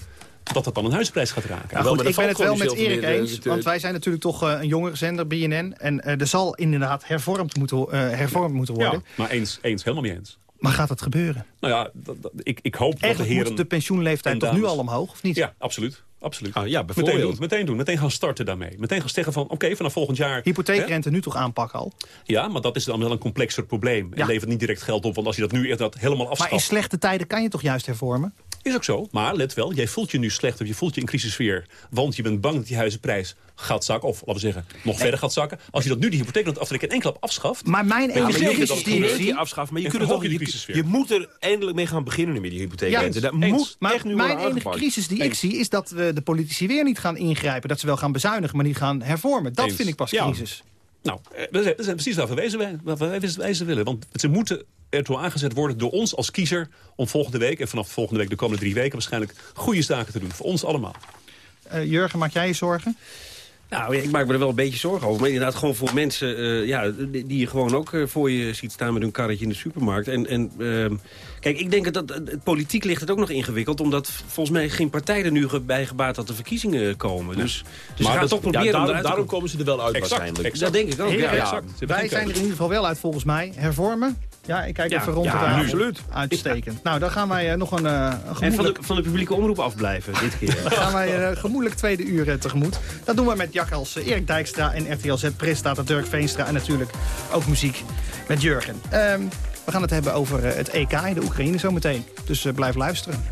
dat dat dan een huisprijs gaat raken. Ja, goed, ik ben het wel met Erik eens, want wij zijn natuurlijk toch eh, een jongere zender, BNN. En eh, er zal inderdaad hervormd moeten, eh, hervormd moeten worden. Ja, maar eens, eens, helemaal niet eens. Maar gaat het gebeuren? Nou ja, dat, dat- ik, ik hoop dat de heren... moet de pensioenleeftijd en toch nu al omhoog, of niet? Ja, absoluut. absoluut. Ah, ja, meteen doen, meteen doen, meteen gaan starten daarmee. Meteen gaan zeggen van, oké, vanaf volgend jaar... Hypotheekrente nu toch aanpakken al? Ja, maar dat is dan wel een complexer probleem. En levert niet direct geld op, want als je dat nu echt dat helemaal afschaft... Maar in slechte tijden kan je toch juist hervormen? Is ook zo. Maar let wel, jij voelt je nu slecht of je voelt je in crisissfeer. Want je bent bang dat die huizenprijs gaat zakken. Of laten we zeggen, nog verder gaat zakken. Als je dat nu die hypotheekrenteaftrek in één klap afschaft... Maar mijn je crisis dat die afschaffen. Maar je, kunt het toch, je je, crisissfeer. je moet er eindelijk mee gaan beginnen met die hypotheekrente. dat eens. moet maar echt nu mijn enige aangepakt. crisis die ik zie is dat we de politici weer niet gaan ingrijpen. Dat ze wel gaan bezuinigen, maar niet gaan hervormen. Dat Eens. vind ik pas Ja. Nou, eh, we zijn, we zijn precies waar we wezen, wij- waar wij wezen willen. Want ze moeten ertoe aangezet worden door ons als kiezer... om volgende week en vanaf volgende week de komende drie weken... waarschijnlijk goede zaken te doen. Voor ons allemaal. Eh, Jurgen, maak jij je zorgen? Nou, ik maak me er wel een beetje zorgen over. Maar inderdaad, gewoon voor mensen eh, ja, die, je gewoon ook eh, voor je ziet staan met hun karretje in de supermarkt. En, en ehm, kijk, ik denk dat het, het politiek ligt het ook nog ingewikkeld. Omdat volgens mij geen partij er nu bij gebaat dat er verkiezingen komen. Dus, dus Maar ze gaan dat- toch ja, proberen om daarom- eruit te daarom komen. ze er wel uit Exact, waarschijnlijk. exact. Dat denk ik ook, ja, exact. Wij zijn er in ieder geval wel uit volgens mij. Hervormen? Ja, ik kijk Ja, even rond ja, de tafel. absoluut. Uitstekend. Nou, dan gaan wij eh, nog een, eh, een En van de, van de publieke omroep afblijven, dit keer. Dan gaan wij een gemoedelijk tweede uur eh, tegemoet. Dat doen we met Jack als eh, Erik Dijkstra en RTL Z-presentator Dirk Veenstra. En natuurlijk ook muziek met Jurgen. Ehm, we gaan het hebben over eh, het EK in de Oekraïne zometeen. Dus eh, blijf luisteren.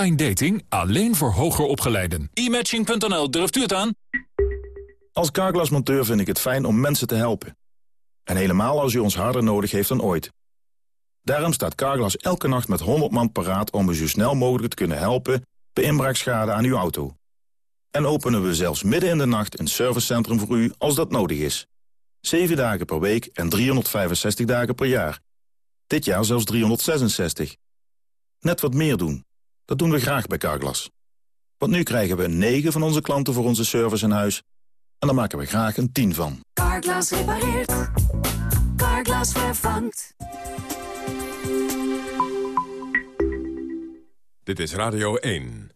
Online dating alleen voor hoger opgeleiden. E-matching.nl, durft u het aan? Als Carglass-monteur vind ik het fijn om mensen te helpen. En helemaal als u ons harder nodig heeft dan ooit. Daarom staat Carglass elke nacht met 100 man paraat om u zo snel mogelijk te kunnen helpen bij inbraakschade aan uw auto. En openen we zelfs midden in de nacht een servicecentrum voor u als dat nodig is. 7 dagen per week en 365 dagen per jaar. Dit jaar zelfs 366. Net wat meer doen. Dat doen we graag bij Carglass. Want nu krijgen we 9 van onze klanten voor onze service in huis. En daar maken we graag een 10 van. Carglass repareert. Carglass vervangt. Dit is Radio 1.